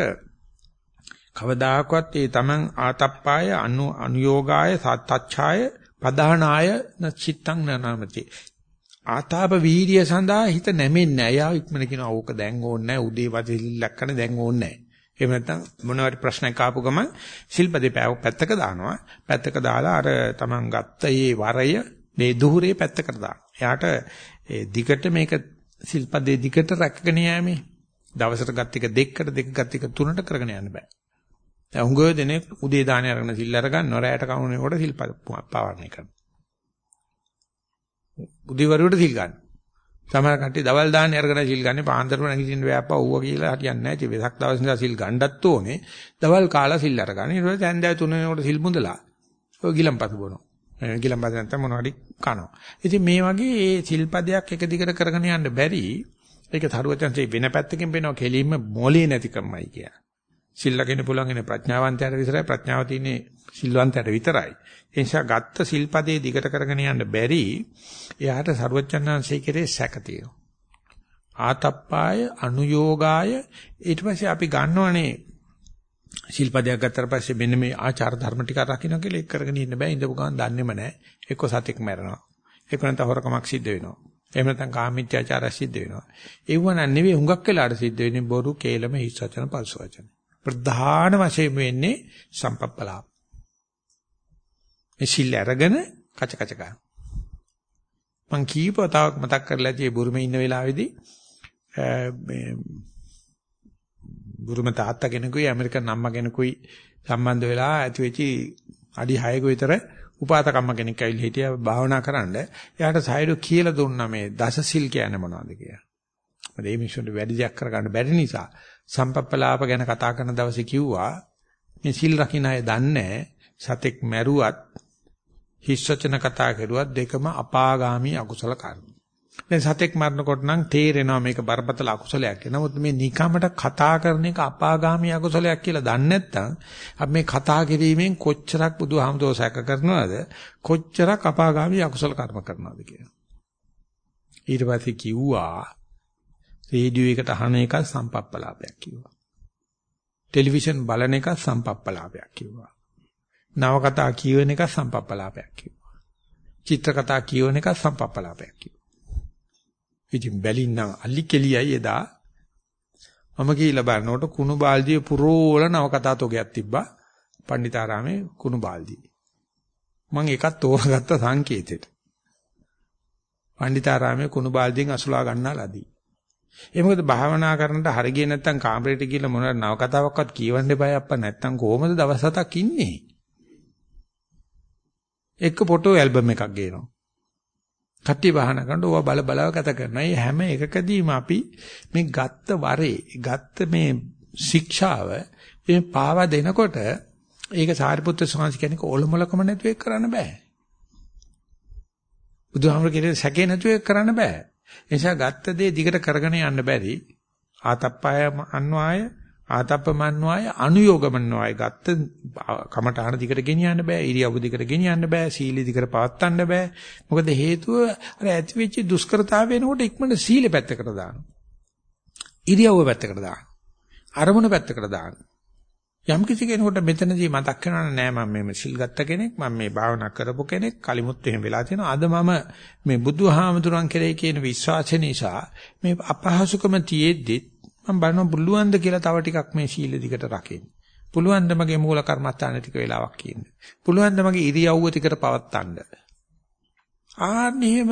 කවදාකවත් ඒ තමන් ආතප්පාය අනු අනුയോഗාය සත්‍ච්ඡාය පදානාය නචිත්තං නනමති ආතාප වීර්ය සඳහා හිත නැමෙන්නේ නැහැ. යා ඉක්මන කියනවා ඕක දැන් ඕනේ නැහැ. උදේ වදිල්ලක් කරන දැන් ඕනේ නැහැ. එහෙම නැත්නම් මොනවාරි ප්‍රශ්නයක් ආපු ගමන් ශිල්පදේ පැත්තක දානවා. පැත්තක දාලා අර තමන් ගත්ත ඒ වරය මේ දුහුරේ පැත්තකට දානවා. එයාට ඒ දිගට මේක ශිල්පදේ දිගට රැකගෙන යෑමේ දවසට ගත් එක දෙකකට දෙක ගත් එක තුනට කරගෙන යන්න බෑ. දැන් උංගෝ දෙනේ උදේ දානේ අරගෙන සිල් අර ගන්නවා රැයට කවුනේකොට සිල් පාවරණය කරනවා. උදේවරුවට සිල් ගන්න. සමහර කට්ටිය දවල් දාන්නේ අරගෙන සිල් ගන්නේ පාන්දරම නැගිටින්න බෑපා ඌව කියලා හරියන්නේ නැහැ. ඉතින් වෙසක් දවස් ඉඳලා සිල් ගන්නත් ඕනේ. දවල් කාලා සිල් අර ගන්න. ඊට පස්සේ ඇන්දෑ තුන වෙනකොට සිල් මුදලා. ඔය ගිලම්පස බොනවා. ගිලම්පස නැත්නම් මොනවද කනවා. ඉතින් මේ වගේ මේ සිල්පදයක් එක දිගට කරගෙන යන්න බැරි ඒක තරුවචන්සේ වෙන පැත්තකින් වෙනවා කෙලින්ම මොලේ නැතිකමයි කියලා. සිල්ලාගෙන පුළුවන් ඉන්නේ ප්‍රඥාවන්තයාට විතරයි ප්‍රඥාව තියෙන්නේ සිල්වන්තයාට විතරයි. ඒ නිසා ගත්ත සිල්පදේ දිගට කරගෙන යන්න බැරි එයාට ਸਰුවචන්හන්සේ කෙරේ සැක තියෙනවා. ආතප්පාය අනුയോഗාය ඊට පස්සේ අපි ගන්නවනේ ශිල්පදයක් ගත්තට පස්සේ මෙන්න මේ ආචාර ධර්ම ටික රකින්න කියලා ඒක කරගෙන ඉන්න බෑ. ඉඳපු ගමන් දන්නේම නෑ. එක්ක සතෙක් මැරෙනවා. එක්ක නැත්නම් හොරකමක් සිද්ධ වෙනවා. එහෙම නැත්නම් කාමීත්‍යාචාරය සිද්ධ වෙනවා. ඒව නන් නෙවෙයි හුඟක් වෙලාට සිද්ධ වෙන්නේ බොරු කේලම හිස් වචන පල්ස වචන. ප්‍රධාන වශයෙන් වෙන්නේ සම්පප්පලාප. මේ සිල් අරගෙන කච කච ගන්න. මං කීපතාවක් මතක් කරලා තියේ බුරුමේ ඉන්න වෙලාවේදී මේ බුරුම තාත්තා කෙනෙකුයි ඇමරිකන් අම්මා කෙනෙකුයි සම්බන්ධ වෙලා ඇති වෙච්චි අඩි 6ක විතර උපාතකම්ම කෙනෙක් ඇවිල්ලා හිටියා භාවනා කරන්න. එයාට සයිඩෝ කියලා දුන්නා මේ දසසිල් කියන්නේ මොනවද කියලා. මොකද මේ මිනිස්සුන්ට වැඩි දෙයක් කරගන්න බැරි නිසා සම්පප්පලාප ගැන කතා කරන දවසේ කිව්වා මේ සිල් රකින්න අය දන්නේ සතෙක් මැරුවත් හිස් වචන කතා කරුවත් දෙකම අපාගාමී අකුසල කර්ම. දැන් සතෙක් මරනකොට නම් තේරෙනවා මේක බරපතල අකුසලයක් කියලා. නමුත් මේ නිකමට කතා කරන එක අපාගාමී අකුසලයක් කියලා දන්නේ නැත්නම් අපි මේ කතා කිරීමෙන් කොච්චරක් බුදුහාමුදුරුවෝ සැක කරනවද කොච්චරක් අපාගාමී අකුසල කර්ම කරනවද කියලා. ඊට පස්සේ කිව්වා රේඩියෝ එකට අහන එක සම්පප්පලාපයක් කිව්වා. ටෙලිවිෂන් බලන එක සම්පප්පලාපයක් කිව්වා. නවකතා කියවන එක සම්පප්පලාපයක් කිව්වා. චිත්‍ර කතා කියවන එක සම්පප්පලාපයක් කිව්වා. ඉතින් බැලින්නම් අලි කෙලියයි එදා මම කියලා බලනකොට කුණු බාල්දිය පුරෝල නවකතා තෝගයක් තිබ්බා. පණ්ඩිතාරාමේ කුණු බාල්දිය. මම එකක් තෝරගත්ත සංකේතෙට. පණ්ඩිතාරාමේ කුණු බාල්දියෙන් අසුලා ගන්නා ලදී. ඒ මොකද භාවනා කරනට හරිය නැත්තම් කාමරේට ගිහලා මොනවාර නව කතාවක්වත් කියවන්න එපා අප්පා නැත්තම් කොහොමද දවස් හතක් ඉන්නේ? එක්ක ෆොටෝ ඇල්බම් එකක් ගේනවා. කට්ටිය භාවනා කරනකොට ඕවා බල බලව ගත කරනවා. මේ හැම එකකදීම අපි මේ ගත්ත වරේ, ගත්ත මේ ශික්ෂාව මේ පාවා දෙනකොට ඒක සාරිපුත්‍ර ස්වාමීන් කියන්නේ ඕලොමලකම නැතුව ඒක කරන්න බෑ. බුදුහාමර කියන්නේ සැකේ නැතුව ඒක කරන්න බෑ. එනිසා ගත්ත දේ දිගට කරගෙන යන්න බැරි ආතප්පාය අන්වාය ආතප්පමන්වාය අනුയോഗමන්වාය ගත්ත කමඨාන දිගට ගෙනියන්න බෑ ඉරියව්ව දිගට ගෙනියන්න බෑ සීලෙ දිගට පවත්වන්න බෑ. මොකද හේතුව අර ඇති වෙච්ච දුෂ්කරතාවය වෙනකොට ඉක්මනට සීලෙ පැත්තකට දානවා. ඉරියව්ව පැත්තකට දානවා. අරමුණ පැත්තකට දානවා. යම් කිසි කෙනෙකුට මෙතනදී මතක් වෙනවා නෑ මම මේ සිල් ගත්ත කෙනෙක් මම මේ භාවනා කරපු කෙනෙක් කලිමුත් එහෙම වෙලා තියෙනවා. අද මම මේ බුදුහාමුදුරන් කෙරෙහි කියන විශ්වාසය නිසා මේ අපහසුකම තියෙද්දි මම බලනවා පුළුවන්ද කියලා තව ටිකක් මේ සීල දිකට රකින්න. පුළුවන්ද මගේ මූල කර්මස්ථාන ටික වෙලාවක් කියන්න පුළුවන්ද මගේ ඉරියව්ව ටිකට පවත්තන්න. ආන්න එහෙම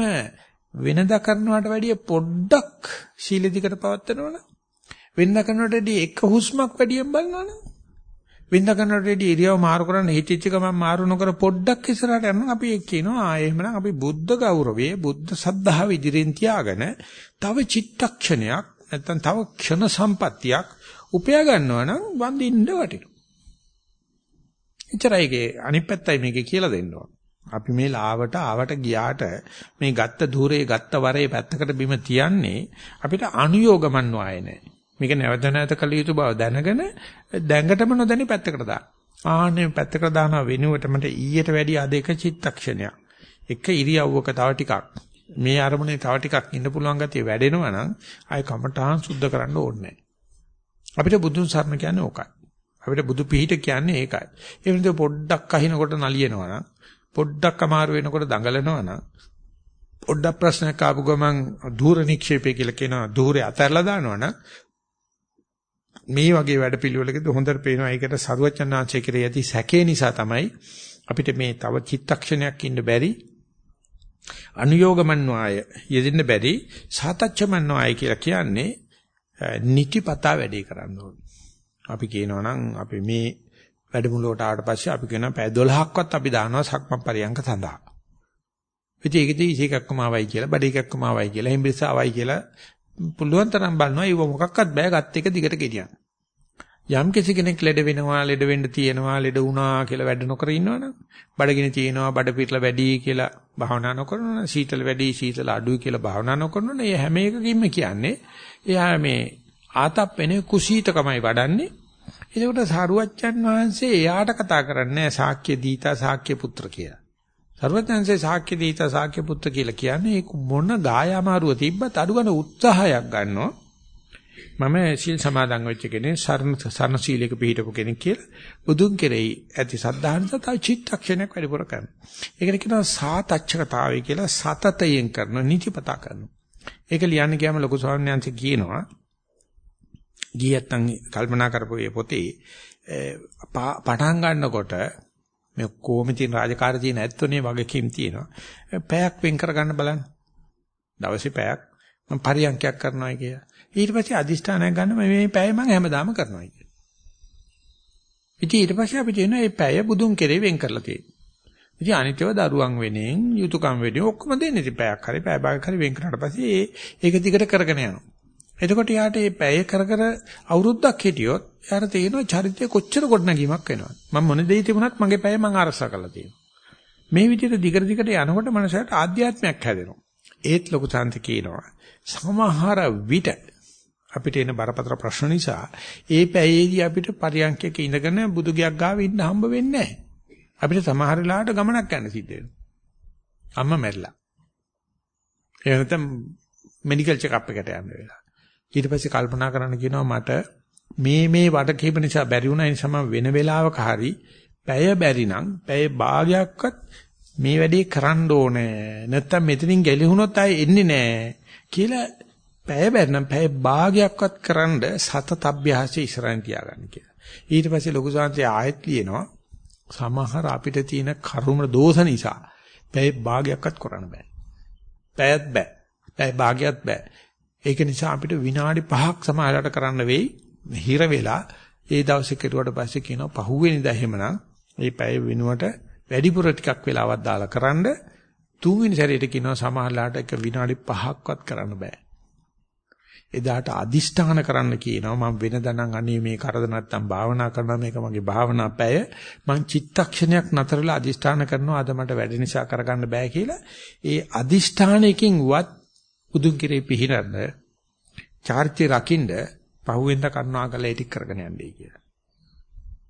වෙනදා කරනවට වැඩිය පොඩ්ඩක් සීල දිකට පවත්නවනම් වෙනදා කරනවට වැඩිය එක හුස්මක් වැඩියෙන් බලනවනම් වෙනදා කරනවට වැඩිය ඉරියව් මාරු කරන්න හිතෙච්ච ගමන් මාරු නොකර පොඩ්ඩක් ඉස්සරහට යනවා අපි ඒක කියනවා ආ එහෙමනම් අපි බුද්ධ ගෞරවයේ බුද්ධ සද්ධාව ඉදිරියෙන් තියාගෙන තව චිත්තක්ෂණයක් නැත්තම් තව ක්ෂණ සම්පත්තියක් උපයා ගන්නවා නම් වඳින්න වටිනවා. එච්චරයිගේ අනිත් පැත්තයි මේකේ කියලා දෙන්න ඕන. අපි මේ ලාවට ආවට ගියාට මේ ගත්ත ධූරේ ගත්ත වරේ පැත්තකට බිම තියන්නේ අපිට අනුയോഗමන් වායේ නැහැ. මේක නැවත නැවත කළ යුතු බව දැනගෙන දැඟටම නොදැනි පැත්තකට දාන්න. ආන්නේ පැත්තකට දාන වෙනුවට මට ඊට වැඩි අද එක චිත්තක්ෂණයක්. එක ඉරියව්වක තව ටිකක් මේ අරමුණේ තව ටිකක් ඉන්න පුළුවන් ගතිය වැඩෙනවා නම් ආය කමඨාන් සුද්ධ කරන්න ඕනේ අපිට බුදුන් සරණ කියන්නේ ඕකයි. අපිට බුදු පිහිට කියන්නේ ඒකයි. ඒ වෙනද පොඩ්ඩක් අහිනකොට නලියනවා නම් පොඩ්ඩක් අමාරු වෙනකොට දඟලනවා නම් පොඩ්ඩක් ප්‍රශ්නයක් ආපු ගමන් ධූර නික්ෂේපය කියලා කියනවා ධූරේ අතහැරලා දානවා නම් මේ වගේ වැඩපිළිවෙලකදී හොඳට පේනවා ඒකට සරුවචනාංශය කෙරෙහි ඇති සැකේ නිසා තමයි අපිට මේ තව චිත්තක්ෂණයක් ඉන්න බැරි අනුയോഗමන්වාය යෙදෙන්න බැරි සාතච්චමන්වාය කියලා කියන්නේ නිතිපතා වැඩේ කරන්න ඕනේ. අපි කියනවා නම් අපි මේ වැඩමුළුවට ආවට පස්සේ අපි කියනවා පැය 12ක්වත් අපි දානවා සක්මන් පරියන්ක සඳහා. ඉතින් ඒකදී ඉසේකක්කම ආවයි කියලා, බඩ එකක්කම ආවයි කියලා, හිඹිරිස ආවයි කියලා පුළුවන් තරම් බලනවා. ඒව මොකක්වත් බෑ ගත් එක දිගට ගෙනියන්න. යම් කිසි කෙනෙක් ලෙඩ වෙනවා ලෙඩ වෙන්න තියෙනවා ලෙඩ වුණා කියලා වැඩ නොකර ඉන්නවනම් බඩගිනි තියෙනවා බඩ පිරලා වැඩි කියලා භාවනා නොකරනවා සීතල වැඩි සීතල අඩුයි කියලා භාවනා නොකරනවා මේ හැම එකකින්ම කියන්නේ එයා මේ ආතප්පෙනේ කුසීතකමයි වඩන්නේ. ඒකට සාරුවච්චන් වහන්සේ එයාට කතා කරන්නේ සාක්‍ය දීතා සාක්‍ය පුත්‍ර කියලා. සර්වඥාන්සේ සාක්‍ය දීතා සාක්‍ය පුත්‍ර කියලා කියන්නේ මොන ගායමාරුව තිබ්බත් අඩු ගන්න උත්සාහයක් ගන්නවා මම සීල් සමාදන් වෙච්ච කෙනෙක් සරණ සරණ සීලයක පිළිපදපු කෙනෙක් කියලා බුදුන් කෙරෙහි ඇති සද්ධාන්ත තව චිත්තක්ෂණයක් වැඩිපුර කරනවා. ඒකට කියනවා සාතච්ඡකතාවය කියලා සතතයෙන් කරන නිතිපතා කරනවා. ඒක ලියන්න ගියාම ලොකු ස්වාමීන් වහන්සේ කියනවා ගියත්තන් කල්පනා කරපු මේ පොතේ පටන් ගන්නකොට මේ කොහොම තියෙන රාජකාරී තියෙන ඇත්තෝනේ වගකීම් තියෙනවා. පැයක් වෙන් කර ගන්න බලන්න. දවසේ පැයක් මම පරියන්කයක් කරනවා කියලා. ඊට පස්සේ අදිෂ්ඨානයක් ගන්න මේ පැය මම හැමදාම කරනවා කියන. ඉතින් ඊට පස්සේ අපිට එන මේ පැය බුදුන් කෙරේ වෙන් කරලා තියෙනවා. ඉතින් අනිත්‍යව දරුවන් වෙනෙන් යුතුයකම් වෙනෙන් ඔක්කොම දෙන්නේ ඉතින් පැයක් හරි පැය භාගයක් හරි වෙන් කරාට පස්සේ ඒක දිගට කරගෙන යනවා. එතකොට යාට මේ පැය කර කර අවුරුද්දක් හිටියොත් යාට තේරෙනවා චරිතය කොච්චර ගොඩනැගීමක් වෙනවද. මම මොන දෙයක් තිබුණත් මගේ පැය මම අරසා කරලා තියෙනවා. මේ විදිහට දිගට දිගට යනකොට මනසට ආධ්‍යාත්මයක් හැදෙනවා. ඒත් ලොකු තාන්ති කියනවා. සමහර විට අපිට එන බරපතල ප්‍රශ්න නිසා ඒ පැයේදී අපිට පරියන්කයක ඉඳගෙන බුදු ගයක් ගාව ඉන්න හම්බ වෙන්නේ නැහැ. අපිට සමහර වෙලාවට ගමනක් යන්න සිද්ධ වෙනවා. අම්මා මැරිලා. ඒ නැත්නම් මෙඩිකල් චෙක් අප් එකට යන්න වෙලා. ඊට පස්සේ කල්පනා කරන්න කියනවා මට මේ මේ වට කීප නිසා බැරි වුණා ඒ නිසා වෙන වෙලාවක හරි පැය බැරි නම් පැය භාගයක්වත් මේ වැඩේ කරන්න ඕනේ. නැත්තම් මෙතනින් ගැලිහුනොත් ආයේ එන්නේ නැහැ කියලා පැය බැරනම් පැය භාගයක්වත් කරන්ඩ සතත අභ්‍යාසය ඉස්සරහින් තියාගන්න කියලා. ඊට පස්සේ ලොකු සාන්තය ආයෙත් ලියනවා සමහර අපිට තියෙන කර්ම දෝෂ නිසා පැය භාගයක්වත් කරන්න බෑ. පැයත් බෑ. පැය භාගයත් බෑ. ඒක නිසා අපිට විනාඩි 5ක් සමහරකට කරන්න වෙයි හිර වෙලා ඒ දවසේ කෙරුවට පස්සේ කියනවා පහුවෙනිදා එහෙමනම් මේ පැය වෙනුවට වැඩිපුර ටිකක් වෙලාවක් දාලා කරන්න තුන්වෙනි සැරේට කියනවා සමහරලාට එක විනාඩි 5ක්වත් කරන්න බෑ. එදාට අදිෂ්ඨාන කරන්න කියනවා. මම වෙනදා නම් අනේ මේ කරද නැත්තම් භාවනා කරනවා. මේක මගේ භාවනා පැය. මං චිත්තක්ෂණයක් නතරලා අදිෂ්ඨාන කරනවා. අද මට වැඩ නිසා කරගන්න බෑ කියලා. ඒ අදිෂ්ඨානයකින් වත් බුදුන් කිරේ පිහිනන්න චාර්ත්‍ය රකින්න පහුවෙන්ද කරුණා කළා ඒක කරගෙන යන්නේ කියලා.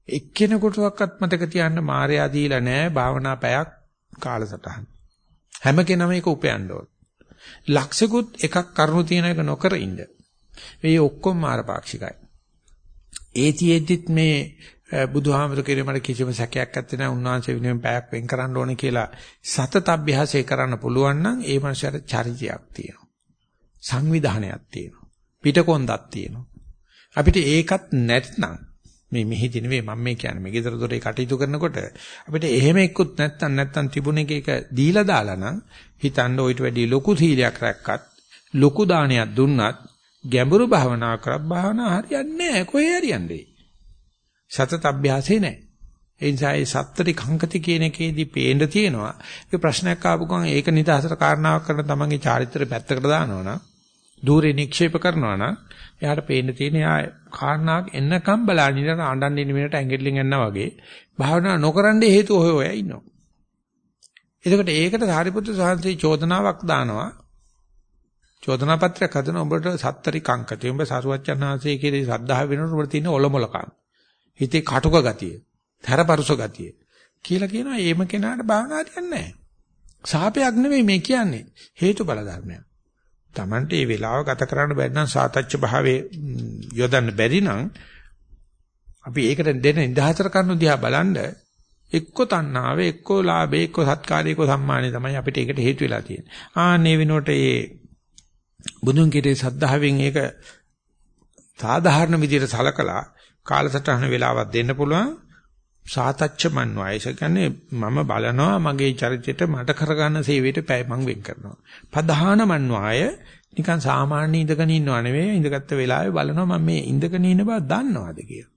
එක්කෙනෙකුටවත් මතක තියාගන්න මායя දීලා නැහැ භාවනා පැයක් කාලසටහන. හැම කෙනම ඒක උපයන්න ඕන. ලක්ෂිකුත් එකක් කරුණු තියෙන එක නොකර ඉන්න. මේ ඔක්කොම මාරපාක්ෂිකයි. ඒතිෙද්දිත් මේ බුදුහාමර කෙරේ මට කිසිම සැකයක් නැත්තේ නෑ උන්වහන්සේ වෙනුවෙන් පැයක් වෙන් කරන්න ඕනේ කියලා සතත අභ්‍යාසය කරන්න පුළුවන් නම් ඒ මනුස්සයාට චරිතයක් තියෙනවා. සංවිධානයක් තියෙනවා. පිටකොන්දක් තියෙනවා. අපිට ඒකත් නැත්නම් මේ මෙහිදී නෙවෙයි මම මේ කියන්නේ. මේ ගෙදර දොරේ කටයුතු කරනකොට අපිට එහෙම එක්කුත් නැත්තම් නැත්තම් තිබුණ එක එක දීලා දාලා නම් හිතන්න ඔయిత වැඩි ලොකු සීලයක් රැක්කත් ලොකු දානයක් දුන්නත් ගැඹුරු භාවනා කරත් භාවනා හරියන්නේ නැහැ. කොහේ හරියන්නේ? සතත අභ්‍යාසේ නැහැ. ඒ නිසා ඒ සත්‍තරි කංකති කියන එකේදී පේන්න තියෙනවා. ඒක ප්‍රශ්නයක් ආපු ගමන් ඒක නිදහසට කාරණාවක් කරන තමන්ගේ චාරිත්‍රය පැත්තකට දානවා නම් দূරේ නික්ෂේප කරනවා නම් එයාට පේන්න තියෙන එයා කාරණාවක් එන්නකම් බලන ඉඳලා ආණ්ඩන් ඉන්න මිනිහට ඇඟිල්ලෙන් යනවා වගේ භාවනා නොකරන්න හේතු ඔය ඔය ඉන්නවා. එතකොට ඒකට සාරිපුත්‍ර සාන්තේ චෝදනාවක් දානවා. චෝදනා පත්‍රයක් හදන උඹට සත්තරි කංකති. උඹ සරුවච්චන්හන්සේ කියන සද්ධාව වෙනකොට උඹට තියෙන ඔලොමලකම්. හිතේ කටුක ගතිය, තරපරුස ගතිය. කියලා කියනවා ඒම කෙනාට භාවනා හරියන්නේ නැහැ. සාපයක් නෙමෙයි මේ කියන්නේ. හේතු බල ධර්මයක්. Tamante මේ වෙලාව ගත කරන්න බැරි නම් සාතච්ච භාවයේ යොදන්න බැරි නම් අපි ඒකට දෙන නිදහතර කරනු දිහා බලන්න එක්ක තණ්හාව එක්ක ලාභේ එක්ක සත්කාරය එක්ක සම්මානය තමයි අපිට ඒකට හේතු වෙලා තියෙන්නේ. ආන්නේ වෙනකොට මේ බුදුන් කිරේ සද්ධාවෙන් ඒක සාධාරණ විදිහට සලකලා කාලසටහන වෙලාවක් දෙන්න පුළුවන් සාතච්ච මන්වායස කියන්නේ මම බලනවා මගේ චරිතයට මට කරගන්න සේවයට පැය මං වෙන් කරනවා. ප්‍රධාන මන්වාය නිකන් සාමාන්‍ය ඉඳගෙන ඉන්නව නෙවෙයි ඉඳගත්ත වෙලාවේ බලනවා මම මේ ඉඳගෙන ඉන්න බව දන්නවද කියලා.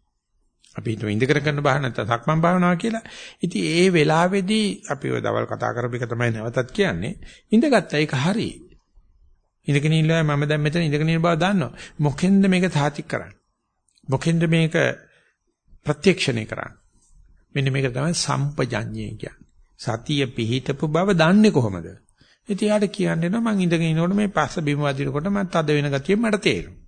අපි හිතුව ඉඳගෙන කරන බහ නැත්නම් සක්මන් භාවනාව කියලා. ඉතින් ඒ වෙලාවේදී අපි ඔය දවල් කතා කරපු එක තමයි නැවතත් කියන්නේ. ඉඳගත්ත ඒක හරි. ඉඳගෙන ඉන්නවා මම දැන් මෙතන ඉඳගෙන ඉන්න බව දන්නවා. මොකෙන්ද මේක තාතික් කරන්නේ? මොකෙන්ද මේක ප්‍රත්‍යක්ෂණය කරන්නේ? මෙන්න මේක තමයි සම්පජඤ්ඤය කියන්නේ. සතිය පිහිටපු බව දන්නේ කොහොමද? ඉතින් යාට කියන්නේ නෝ මං ඉඳගෙන ඉනකොට මේ පස්ස බිම වදිනකොට මම තද වෙන ගතිය මට තේරෙනවා.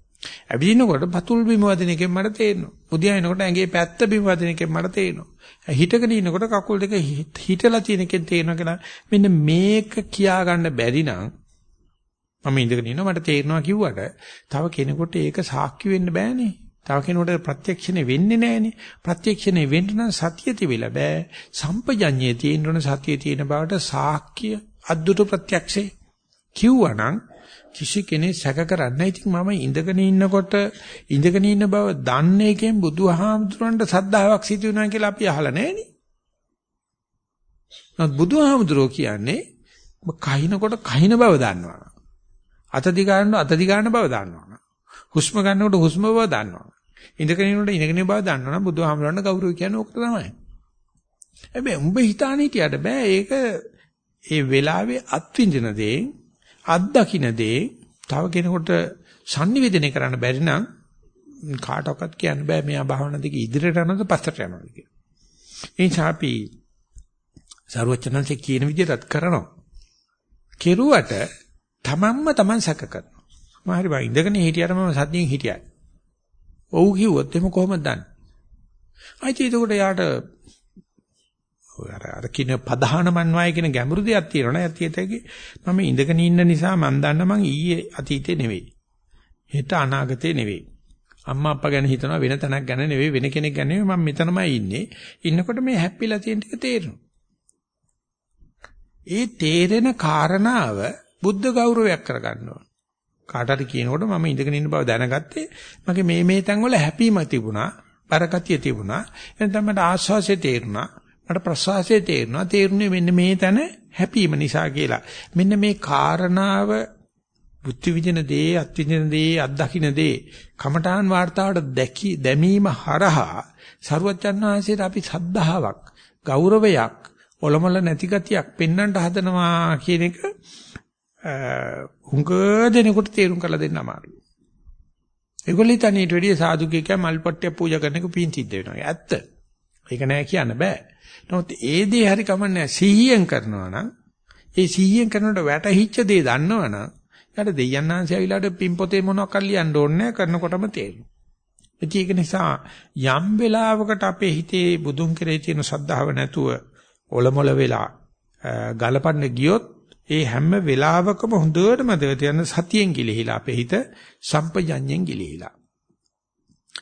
ඇවිදිනකොට පතුල් බිම වදින එකෙන් මට තේරෙනවා. උදියානකොට ඇඟේ පැත්ත බිම වදින එකෙන් මට තේරෙනවා. හිටගෙන ඉනකොට කකුල් දෙක හිටලා තියෙන එකෙන් තේරෙනවා කියලා මෙන්න මේක කියා ගන්න බැරි නම් මම ඉඳගෙන ඉන්නවා මට තේරෙනවා කිව්වට තව කෙනෙකුට ඒක සාක්ෂි වෙන්න බෑනේ. තව කෙනෙකුට ප්‍රත්‍යක්ෂණේ වෙන්නේ නැහනේ. ප්‍රත්‍යක්ෂණේ වෙන්න නම් සතිය තිබිලා බෑ. සම්පජඤ්ඤයේ තියෙන උන සතියේ තියෙන බවට සාක්ෂිය අද්දුට ප්‍රත්‍යක්ෂේ කිව්වනම් කිසි කෙනෙක් සැක කරන්නේ ඉතින් මම ඉඳගෙන ඉන්නකොට ඉඳගෙන ඉන්න බව දන්නේ එකෙන් බුදුහාමුදුරන්ට සද්ධාාවක් සිදු වෙනවා කියලා අපි අහලා නැහනේ. නමුත් බුදුහාමුදුරෝ කියන්නේ කහිනකොට කහින බව දන්නවා. අත දිගාන අත දිගාන බව දන්නවා. හුස්ම ගන්නකොට හුස්ම බව දන්නවා. ඉඳගෙන ඉන්නකොට ඉඳගෙන බව දන්නවනම් බුදුහාමරන්න ගෞරවය කියන්නේ ඕක තමයි. හැබැයි උඹ හිතාන හිටියට බෑ ඒක ඒ වෙලාවේ අත්විඳින දේ අත්දකින්න දේ තව කෙනෙකුට sannivedana කරන්න බැරි නම් කාටවත් කියන්න බෑ මෙයා භාවනා දෙක ඉදිරියට යනවද පස්සට යනවද කියලා. ඒ නිසා අපි සරුවචනන්සේ කියන විදිහටත් කරනවා. කෙරුවට තමන්ම තමන් සැක කරනවා. මම හරි බා ඉඳගෙන හිටියට මම සතියෙන් හිටියයි. ඔව් කිව්වොත් එහෙම කොහොමද දන්නේ? අයිති එතකොට යාට ඔය අර අර කින ප්‍රධාන මන්වාය කියන ගැඹුරු දෙයක් තියෙනවා නේද? ඇත්තටම මම ඉඳගෙන ඉන්න නිසා මම දන්න මං ඊයේ අතීතේ නෙවෙයි. හෙට අනාගතේ නෙවෙයි. අම්මා අප්පා ගැන හිතනවා වෙන තැනක් ගැන නෙවෙයි වෙන කෙනෙක් ගැන නෙවෙයි මම මෙතනමයි ඉන්නේ. ඉන්නකොට මේ හැප්පිලා තියෙන ටික තේරෙනවා. ඒ තේරෙන කාරණාව බුද්ධ ගෞරවයක් කරගන්නවා. කාට හරි කියනකොට මම ඉඳගෙන ඉන්න බව දැනගත්තේ මගේ මේ මේ තැන් වල හැපීම තිබුණා බරකතිය තිබුණා. එතන මට ආස්වාසිය තේරුණා. මට ප්‍රසවාසය තේරුණා. තේරුණේ මෙන්න මේ තැන හැපීම නිසා කියලා. මෙන්න මේ කාරණාව බුද්ධ විදින දේ අත්විදින දේ අත්දකින්න දේ කමඨාන් වார்த்தාවට දැකි දැමීම හරහා සරුවචන් වහන්සේට අපි සද්ධාාවක් ගෞරවයක් ඔලොමල නැති ගතියක් පෙන්වන්නට හදනවා කියන එක හුඟ දෙනෙකුට තේරුම් කරලා දෙන්න අමාරුයි. ඒගොල්ලෝ තනියට වැඩිය සාදු කිය මල්පට්ටිය පූජා කරන එක පින් සිද්ධ වෙනවා. ඇත්ත. ඒක නෑ කියන්න බෑ. නමුත් ඒ දේ හරි කමන්නේ සිහියෙන් කරනවා නම් ඒ සිහියෙන් කරනකොට වැටහිච්ච දේ දන්නවනම් යාට දෙයයන්ාන්සේ ආවිලාට පින් පොතේ මොනවක් ලියන්න ඕනේ කරනකොටම තේරෙනවා. ඒක නිසා යම් වෙලාවකට අපේ හිතේ බුදුන් කෙරේ තියෙන ශ්‍රද්ධාව නැතුව ඔලොමල වෙලා ගලපන්න ගියොත් ඒ හැම වෙලාවකම හොඳට මතක තියන්න සතියෙන් ගිලිහිලා අපේ හිත සම්පජඤ්ඤයෙන් ගිලිහිලා.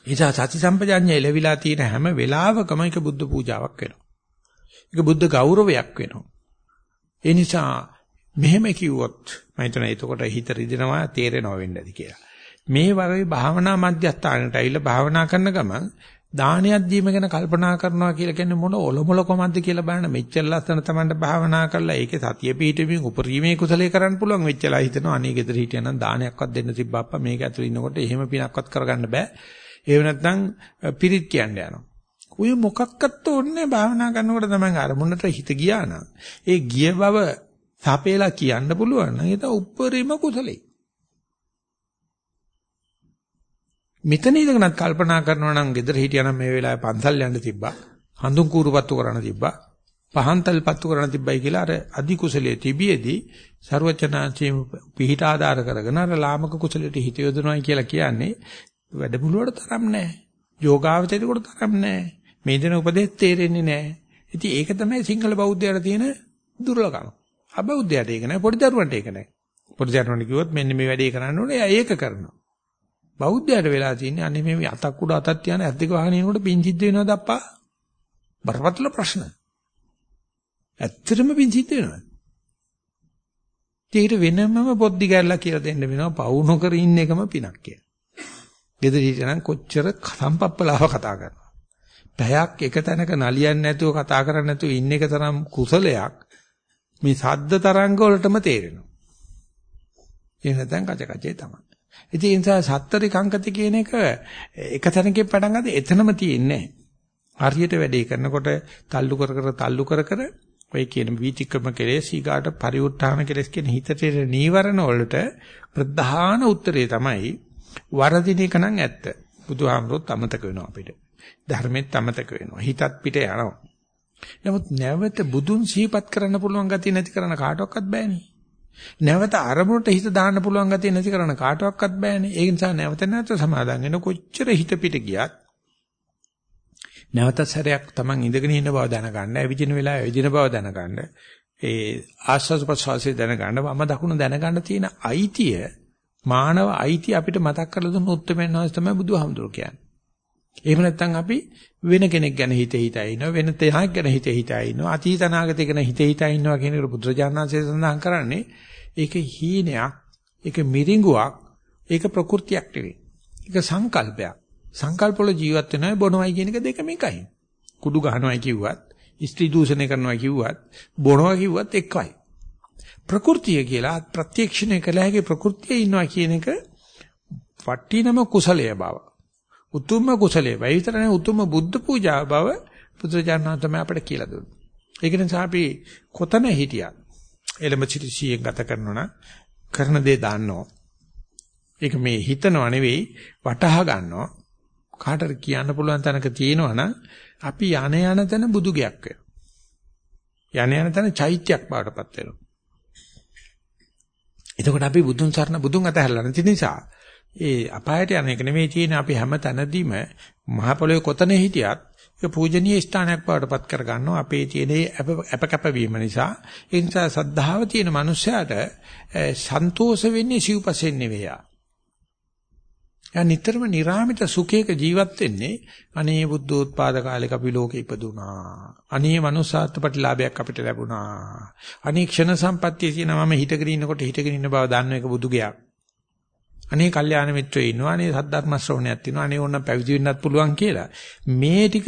ඒසා සති සම්පජඤ්ඤය ලැබිලා තියෙන හැම වෙලාවකම ඒක බුද්ධ පූජාවක් වෙනවා. ඒක බුද්ධ ගෞරවයක් වෙනවා. ඒ නිසා මෙහෙම කිව්වොත් මම හිතනවා එතකොට හිත රිදෙනවා තේරෙනවා වෙන්න ඇති කියලා. මේ වගේ භාවනා මධ්‍යස්ථානට ඇවිල්ලා භාවනා කරන ගමන් දානයක් දීම ගැන කල්පනා කරනවා කියලා කියන්නේ මොන ඔලොමල කොමද්ද කියලා බලන්න. මෙච්චර ලස්සන තමන්ට භාවනා කරලා ඒකේ සතිය පිහිටීමෙන් උපරිමයේ කුසලයේ කරන්න පුළුවන් වෙච්චලා හිතනවා. අනේ ගෙදර හිටියනම් දානයක්වත් දෙන්න තිබ්බප්පා මේක ඇතුළේ ඉන්නකොට එහෙම පිනක්වත් කරගන්න බෑ. ඒව නැත්නම් පිරිත් කියන්න යනවා. ඔය මොකක්වත් ඕනේ භාවනා කරනකොට තමයි අරමුණට හිත ගියා නම්. ඒ ගිය බව සපේලා කියන්න පුළුවන් නම් ඒක උපරිම කුසලයි මෙතන ඉඳගෙනත් කල්පනා කරනවා නම් ගෙදර හිටියනම් මේ වෙලාවේ පන්සල් යන්න තිබ්බා. හඳුන් කූරුපත්තු කරන්න තිබ්බා. පහන්තල් පත්තු කරන්න තිබ්බයි කියලා අර අධි කුසලයේ තිබියේදී ਸਰවචනාචේ පිහිට ආධාර කරගෙන අර ලාමක කුසලයට හිත යොදනවායි කියලා කියන්නේ වැඩමුළුවට තරම් නැහැ. යෝගාවචරයට තරම් නැහැ. මේ දෙන උපදෙස් තේරෙන්නේ නැහැ. ඉතින් ඒක තමයි සිංහල බෞද්ධයට තියෙන දුර්ලභකම. අබෞද්ධයට ඒක නැහැ. පොඩි දරුවන්ට ඒක නැහැ. පොඩි දරුවන්ට කිව්වොත් මෙන්න මේ වැඩේ කරන්න ඕනේ. එයා ඒක කරනවා. බෞද්ධයට වෙලා තියෙන්නේ අනේ මේ අතක් උඩ අතක් තියන ඇස් දෙක වහගෙන ඉනකොට පිං සිද්ධ වෙනවද අප්පා? බරපතල ප්‍රශ්න. ඇත්තටම පිං සිද්ධ වෙනවද? ඒකට වෙනමම පොද්දි ගැල්ලා කියලා දෙන්න වෙනවා පවු නොකර ඉන්න එකම පිනක් කියලා. ගෙදර හිටනම් කොච්චර සම්පප්පලාව කතා කරනවා. පැයක් එක තැනක නලියන්නේ නැතුව කතා කරන්නේ නැතුව ඉන්න එක තරම් කුසලයක් මේ සද්ද තරංග වලටම තේරෙනවා. ඒ නැත්නම් කච කචේ තමයි. ඉතින් ඒ නිසා සත්තරි කංකති කියන එක එක තැනකින් පටන් ගන්න එතනම තියෙන්නේ හරියට වැඩේ කරනකොට තල්ලු කර කර තල්ලු කර කර ඔය කියන වීතික්‍රම කෙලෙස් ඊගාට පරිඋත්ථාන කෙලෙස් කියන හිතේ නීවරණ වලට ප්‍රධාන උත්තරේ තමයි වරදින එක නම් ඇත්ත. බුදුහාමරොත් අමතක වෙනවා අපිට. ධර්මෙත් අමතක වෙනවා. හිතත් පිට යනවා. නමුත් නැවත බුදුන් සිහිපත් කරන්න පුළුවන් ගතිය නැති කරන කාටවත් බෑනේ. නැවත අරමුණට හිත දාන්න පුළුවන් ගතිය නැති කරන කාටවත් බෑනේ. ඒ නිසා නැවත නැවත සමාදන් වෙන කොච්චර හිත පිට ගියත් නැවත සැරයක් Taman ඉඳගෙන ඉන්න බව දැනගන්න, ඇවිදින වෙලාව ඇවිදින බව දැනගන්න, ඒ ආස්වාද ප්‍රසවාසයේ දැනගන්න, වම දකුණ දැනගන්න තියෙන අයිතිය, මානව අයිතිය අපිට මතක් කරලා දුන්න උත්තරමෙන් වහන්සේ තමයි බුදුහාමුදුරු කියන්නේ. එහෙම නැත්නම් අපි වෙන කෙනෙක් ගැන හිත හිතා ඉන්නවා වෙන තැනක් ගැන හිත හිතා ඉන්නවා අතීත අනාගතය ගැන හිත හිතා ඉන්නවා කියන එක බුදුරජාණන්සේ සඳහන් කරන්නේ ඒක හීනයක් ඒක මිරිඟුවක් ඒක ප්‍රകൃතියක් නෙවෙයි. ඒක සංකල්පයක්. සංකල්පවල ජීවත් වෙනවයි බොනවයි කියන එක දෙකම එකයි. කුඩු ගහනවයි කිව්වත් ස්ත්‍රී දූෂණය කරනවා කිව්වත් බොනවා කිව්වත් එකයි. ප්‍රകൃතිය කියලා ප්‍රත්‍යක්ෂණය කළ හැකි ප්‍රകൃතියේ ඉන්නවා කියන එක වටිනම කුසලයේ බව. උතුම්ම කුසලයේ වෙයි විතර නෙවෙයි උතුම්ම බුද්ධ පූජා බව පුත්‍රජානනා තමයි අපිට කියලා දුන්නේ. ඒක නිසා අපි කොතන හිටියත් එළඹ සිටිසියෙන් ගත කරනවා නම් කරන දේ දාන්නෝ. ඒක මේ හිතනව නෙවෙයි වටහා ගන්නවා. කාටද කියන්න පුළුවන් තැනක තියෙනවා නම් අපි යන යන තැන බුදු ගයක් වෙනවා. යන යන තැන චෛත්‍යයක් බවටපත් වෙනවා. එතකොට අපි බුදුන් සරණ බුදුන් අතහැරලා නැති නිසා ඒ අපායට යන එක නෙමෙයි තියෙන්නේ අපි හැම තැනදීම මහ පොළොවේ කොතන හිටියත් ඒක පූජනීය ස්ථානයක් බවට පත් කර ගන්නවා අපේ තියෙන අපකැපවීම නිසා ඒ නිසා සද්ධාව තියෙන මනුස්සයාට සන්තෝෂ වෙන්නේ සිව්පසෙන් නෙවෙයි. යා නිතරම නිර්ාමිත සුඛයක ජීවත් වෙන්නේ අනේ බුද්ධෝත්පාද කාලෙක අපි ලෝකෙ ඉපදුනා. අනේ manussාත්ත්ව ප්‍රතිලාභයක් අපිට ලැබුණා. අනේ ක්ෂණ සම්පත්තිය තියෙන මම හිතගෙන ඉන්නකොට හිතගෙන ඉන්න බව දන්න එක බුදුගයක්. අනේ කල්යාණ මිත්‍රයෝ ඉන්නවා අනේ සද්ධර්ම ශ්‍රවණයක් තියෙනවා අනේ ඕන පැවිදි වෙන්නත් පුළුවන් කියලා. මේ ටික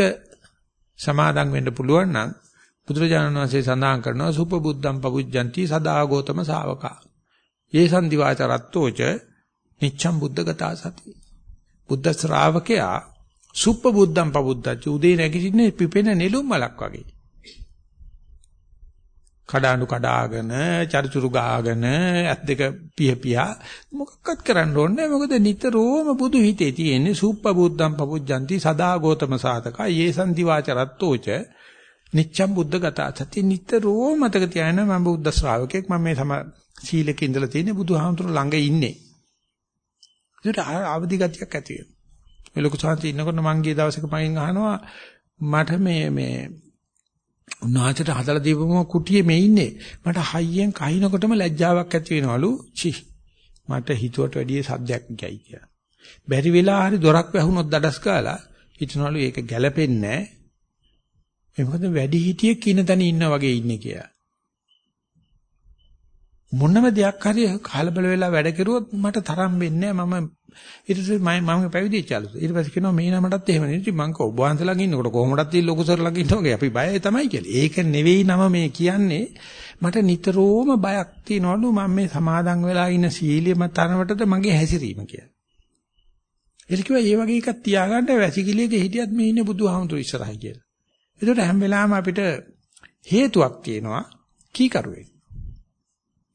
සමාදන් වෙන්න පුළුවන් නම් බුදුරජාණන් වහන්සේ සඳහන් කරනවා සුපබුද්ධම් පබුජ්ජಂತಿ සදා ගෝතම ශාවකා. ඒ සම්දිවාච රත්තෝච නිච්ඡම් බුද්ධගතා සති. බුද්ධ ශ්‍රාවකයා සුපබුද්ධම් පබුද්ධච්ච උදේ නැගිටින්නේ පිපෙන නෙළුම් මලක් වගේ. කඩාඬු කඩාගෙන චරිචුරු ගාගෙන ඇත් දෙක පිය පියා මොකක්වත් කරන්න ඕනේ මොකද නිතරම බුදු හිතේ තියෙන්නේ සුප්ප බුද්ධම් පපුජ්ජಂತಿ සදා ගෝතම සාතක. යේසන් දිවාචරත්තෝච නිච්ඡම් බුද්ධ ගතා. සති නිතරම මතක තියාගෙන මම බුද්ධ ශ්‍රාවකෙක් මම මේ සම සීලක ඉඳලා තියෙන්නේ බුදුහාමුදුර ළඟ ඉන්නේ. ඒකට අවදි ගතියක් ඇති වෙනවා. මේ ලොකු සාන්ති ඉන්නකොට මං ගිය දවසක මගෙන් අහනවා මට මේ මේ උන්වහන්සේට හදලා දීපුවම කුටියේ මේ ඉන්නේ. මට හයියෙන් කහිනකොටම ලැජ්ජාවක් ඇති වෙනවලු. චි. මට හිතුවට වැඩිය සද්දයක් ගියයි කියලා. බැරි වෙලා හරි දොරක් වැහුනොත් දඩස් කාලා හිතනවලු ඒක ගැළපෙන්නේ නැහැ. ඒ මොකද වැඩි හිටියෙක් ඉන්න තැන ඉන්න වගේ ඉන්නේ කියලා. මොනම දෙයක් හරි කලබල වෙලා වැඩ කෙරුවොත් මට තරම් වෙන්නේ නැහැ මම ඊට පස්සේ මම මම පැවිදිච්ච අලුත ඊට පස්සේ කියනවා මේ නමටත් එහෙම නෙවෙයි මං කව ඔබ වහන්සේ ළඟ ඉන්නකොට කොහොමදත් මේ ලොකු සර් ළඟ ඉන්නෝගේ අපි බයයි තමයි කියලා. ඒක නෙවෙයි නම මේ කියන්නේ මට නිතරම බයක් තියනවලු මම මේ සමාදන් වෙලා ඉන්න සීලියම තරමටද මගේ හැසිරීම කියලා. ඒක කිව්වා මේ වගේ එකක් තියාගන්න වැසිකිළියක හිටියත් මේ ඉන්නේ බුදුහාමුදුරු ඉස්සරහයි කියලා. ඒකට හැම වෙලාවෙම අපිට හේතුවක් තියෙනවා කීකරුවේ.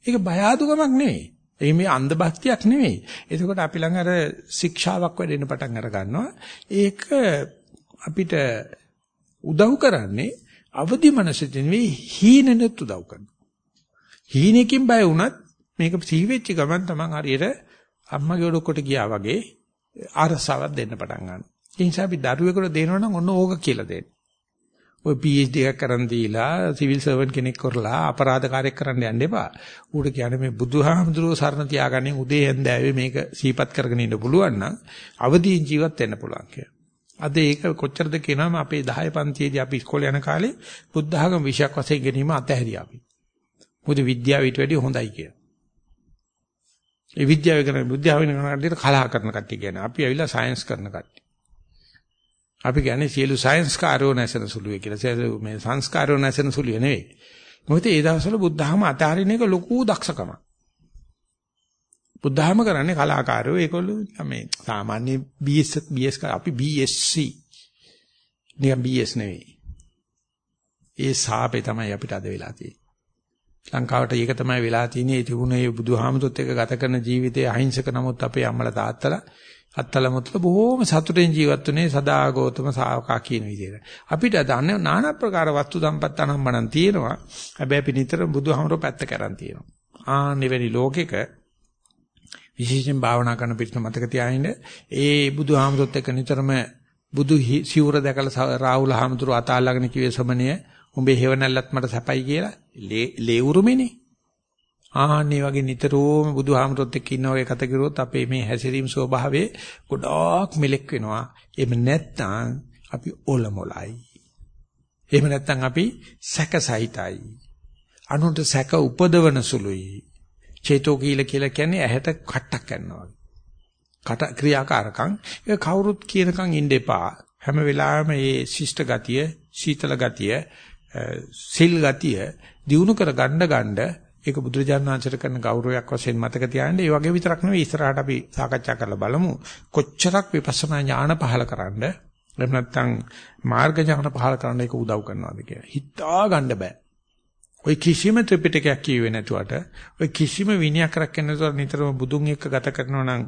ඒක බය අඩුකමක් නෙවෙයි. ඒ මේ අන්ධ භක්තියක් නෙවෙයි. එතකොට අපි ළඟ අර ශික්ෂාවක් වැඩෙන්න පටන් අර ගන්නවා. ඒක අපිට උදව් කරන්නේ අවදි මනසෙන් නෙවෙයි හීනෙනුත් උදව් කරනවා. හීනකින් බය වුණත් මේක සීවෙච්ච ගමන් තමන් හරියට අම්මගේ ඔඩොක්කට ගියා වගේ අරසාවක් දෙන්න පටන් ගන්නවා. ඒ නිසා අපි දරුවෙකුට දෙනවනම් ඔන්න ඕක කියලා දෙන්න. ඔය PhD එකක් කරන් දීලා සිවිල් සර්වන් කෙනෙක් කරලා අපරාධකාරයෙක් කරන්න යන්න එපා. ඌට කියන්නේ මේ බුදුහාමුදුරුවෝ සරණ තියාගන්නේ උදේ හැන්දෑවේ මේක සීපත් කරගෙන ඉන්න පුළුවන් නම් අවදීන් ජීවත් වෙන්න පුළුවන් කියලා. අද ඒක කොච්චරද කියනවාම අපේ 10 පන්තියේදී අපි ඉස්කෝලේ යන කාලේ බුද්ධ ආගම විෂයක් වශයෙන් ගැනීම අතහැරියා අපි. මොකද විද්‍යාව ඊට වැඩිය හොඳයි කියලා. ඒ විද්‍යාව කරන බුද්ධාව වෙන කට්ටියට කලහ කරන කට්ටිය කියන්නේ. අපි ඇවිල්ලා සයන්ස් කරන කට්ටිය. අපි කියන්නේ සියලු සයන්ස් කාර්යෝ නැසෙන සුළුයි කියලා. මේ සංස්කාරෝ නැසෙන සුළුය නෙවෙයි. මොකද ඒ දවස්වල බුද්ධහම අතාරින එක ලොකු දක්ෂකමක්. බුද්ධහම කරන්නේ කලාකාරයෝ ඒගොල්ලෝ මේ සාමාන්‍ය BS BS අපි BSc නිකන් BS නෙවෙයි. ඒ සාපේ තමයි අපිට අද වෙලා තියෙන්නේ. ලංකාවට ඒක තමයි වෙලා තියෙන්නේ. ඒ තිබුණේ බුදුහාමුදුරුත් එක්ක ගත කරන ජීවිතයේ අහිංසක නමුත් අපේ අම්මලා තාත්තලා අත්තලමුත්ල බොහෝම සතුටෙන් ජීවත් වුනේ සදාගෞතම ශාවකා කියන විදිහට. අපිට දන්නේ নানা ප්‍රකාර වස්තු සම්පත් අනම්මනම් තියෙනවා. හැබැයි අපි නිතර බුදුහාමුදුරුවෝ පැත්ත කරන් තියෙනවා. ආ නිවෙනි ලෝකෙක විශේෂයෙන් භාවනා කරන පිට මතක තියාගන්න ඒ බුදුහාමුදුරුවොත් එක්ක නිතරම බුදු සිවුර දැකලා රාහුල හාමුදුරුවෝ අතාල්ලාගෙන කිව්වේ සමණය උඹේ හේවණල්ලත් මට සැපයි කියලා ලේ උරුමනේ. ආන්නේ වගේ නිතරම බුදුහාමරොත් එක්ක ඉන්න ඔය කත කරුවොත් අපේ මේ හැසිරීම ස්වභාවයේ ගොඩාක් මෙලෙක් වෙනවා. එහෙම නැත්නම් අපි ඔලොමොලයි. එහෙම නැත්නම් අපි සැකසහිතයි. අනුන්ට සැක උපදවන සුළුයි. චේතෝ කීල කියලා කියන්නේ ඇහැට කට්ටක් කරනවා. කට ක්‍රියාකාරකම් ඒක කවුරුත් කියනකම් ඉන්න එපා. හැම වෙලාවෙම මේ ශිෂ්ට ගතිය, සීතල ගතිය, සිල් ගතිය දිනු කර ගන්න ගන්න ඒක බුදුරජාණන් වහන්සේට කරන ගෞරවයක් වශයෙන් මතක තියාගන්න. ඒ වගේ විතරක් නෙවෙයි ඉස්සරහට අපි සාකච්ඡා කරලා බලමු. කොච්චරක් විපස්සනා ඥාන පහල කරන්න එහෙම නැත්නම් මාර්ග ඥාන පහල කරන්න ඒක උදව් කරනවාද කියලා. හිතා ගන්න බෑ. ඔය කිසිම ත්‍රිපිටකයක් කියුවේ නැතුවට ඔය කිසිම විනයක් රැකගෙන නැතුව නිතරම බුදුන් එක්ක ගත කරනවා නම්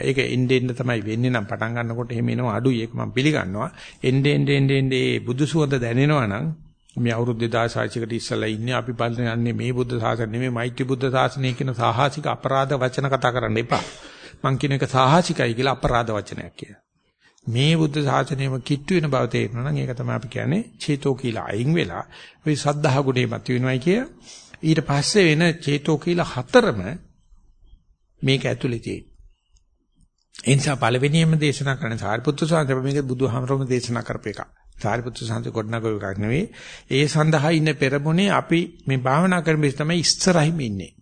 ඒක එන්නේ එන්න තමයි වෙන්නේ නම් පටන් ගන්නකොට එහෙම එනවා අඩුයි ඒක මම පිළිගන්නවා. එන්නේ එන්නේ එන්නේ බුදු සුවඳ දැනෙනවා නම් මේ අවුරුදු 2600කට ඉස්සලා ඉන්නේ අපි බලන්නේ යන්නේ මේ බුද්ධ ශාසනය නෙමෙයි මෛත්‍රී බුද්ධ ශාසනය කියන සාහසික අපරාධ වචන කතා කරන්න එපා. මං කියන එක සාහසිකයි කියලා අපරාධ වචනයක් කියලා. මේ බුද්ධ ශාසනයම කිට්ටු වෙන බව තේරෙනවා නම් ඒක තමයි අපි කියන්නේ චේතෝ කියලා අයින් වෙලා ওই සද්ධා ගුණේ මත වෙනවයි කිය. ඊට පස්සේ වෙන චේතෝ කියලා හතරම මේක ඇතුලේ තියෙන. ඒ නිසා පළවෙනියෙන්ම දේශනා කරන සාරිපුත්තු සාන්තප මේක බුදුහාමරම දේශනා කරපු එකක්. සාරිපුත්‍ර සාන්ත ගොඩනගව එකක් නෙවෙයි. ඒ සඳහා ඉන්න පෙරමුණේ අපි මේ භාවනා කරන බෙස් තමයි ඉස්සරහින් ඉන්නේ.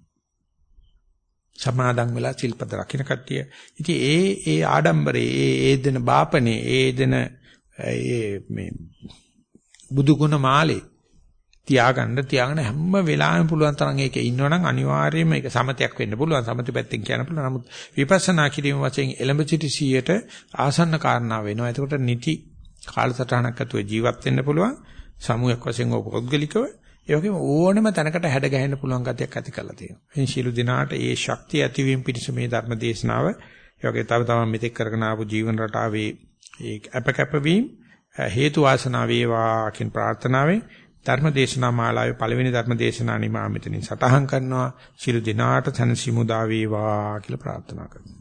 සමාදන් වෙලා සිල්පද රකින්න කට්ටිය. ඉතින් ඒ ඒ ආඩම්බරේ ඒ ඒ දෙන බාපනේ ඒ දෙන ඒ මේ බුදු ගුණ මාලේ තියාගන්න තියාගෙන හැම වෙලාවෙම පුළුවන් තරම් ඒකේ ඉන්නවනම් අනිවාර්යයෙන්ම ඒක සමතයක් වෙන්න පුළුවන් සමති පැත්තෙන් කියන්න පුළුවන් නමුත් විපස්සනා කිරීම වශයෙන් එලඹ සිටි 100ට ආසන්න කාරණා වෙනවා එතකොට නිති කාලසටහනක් ඇතුළේ ජීවත් වෙන්න පුළුවන් සමූහයක් වශයෙන් ඕක පොද්ගලිකව ඒ වගේම ඕනම තැනකට හැඩ ගැහෙන්න පුළුවන් ගතියක් ඇති කරලා තියෙනවා. එන් ශීල දිනාට ඒ ශක්තිය ඇතිවීම පිණිස මේ ධර්ම දේශනාව ඒ වගේ තව තවත් මෙතෙක් කරගෙන ආපු ජීවන රටාවේ ඒ අපකැපවීම හේතු වාසනා වේවා කියන ප්‍රාර්ථනාවෙන් ධර්ම දේශනා මාලාවේ පළවෙනි ධර්ම දේශනා නිමා මෙතනින් සටහන් කරනවා. ශීල දිනාට සනසිමුදා වේවා කියලා ප්‍රාර්ථනා කරනවා.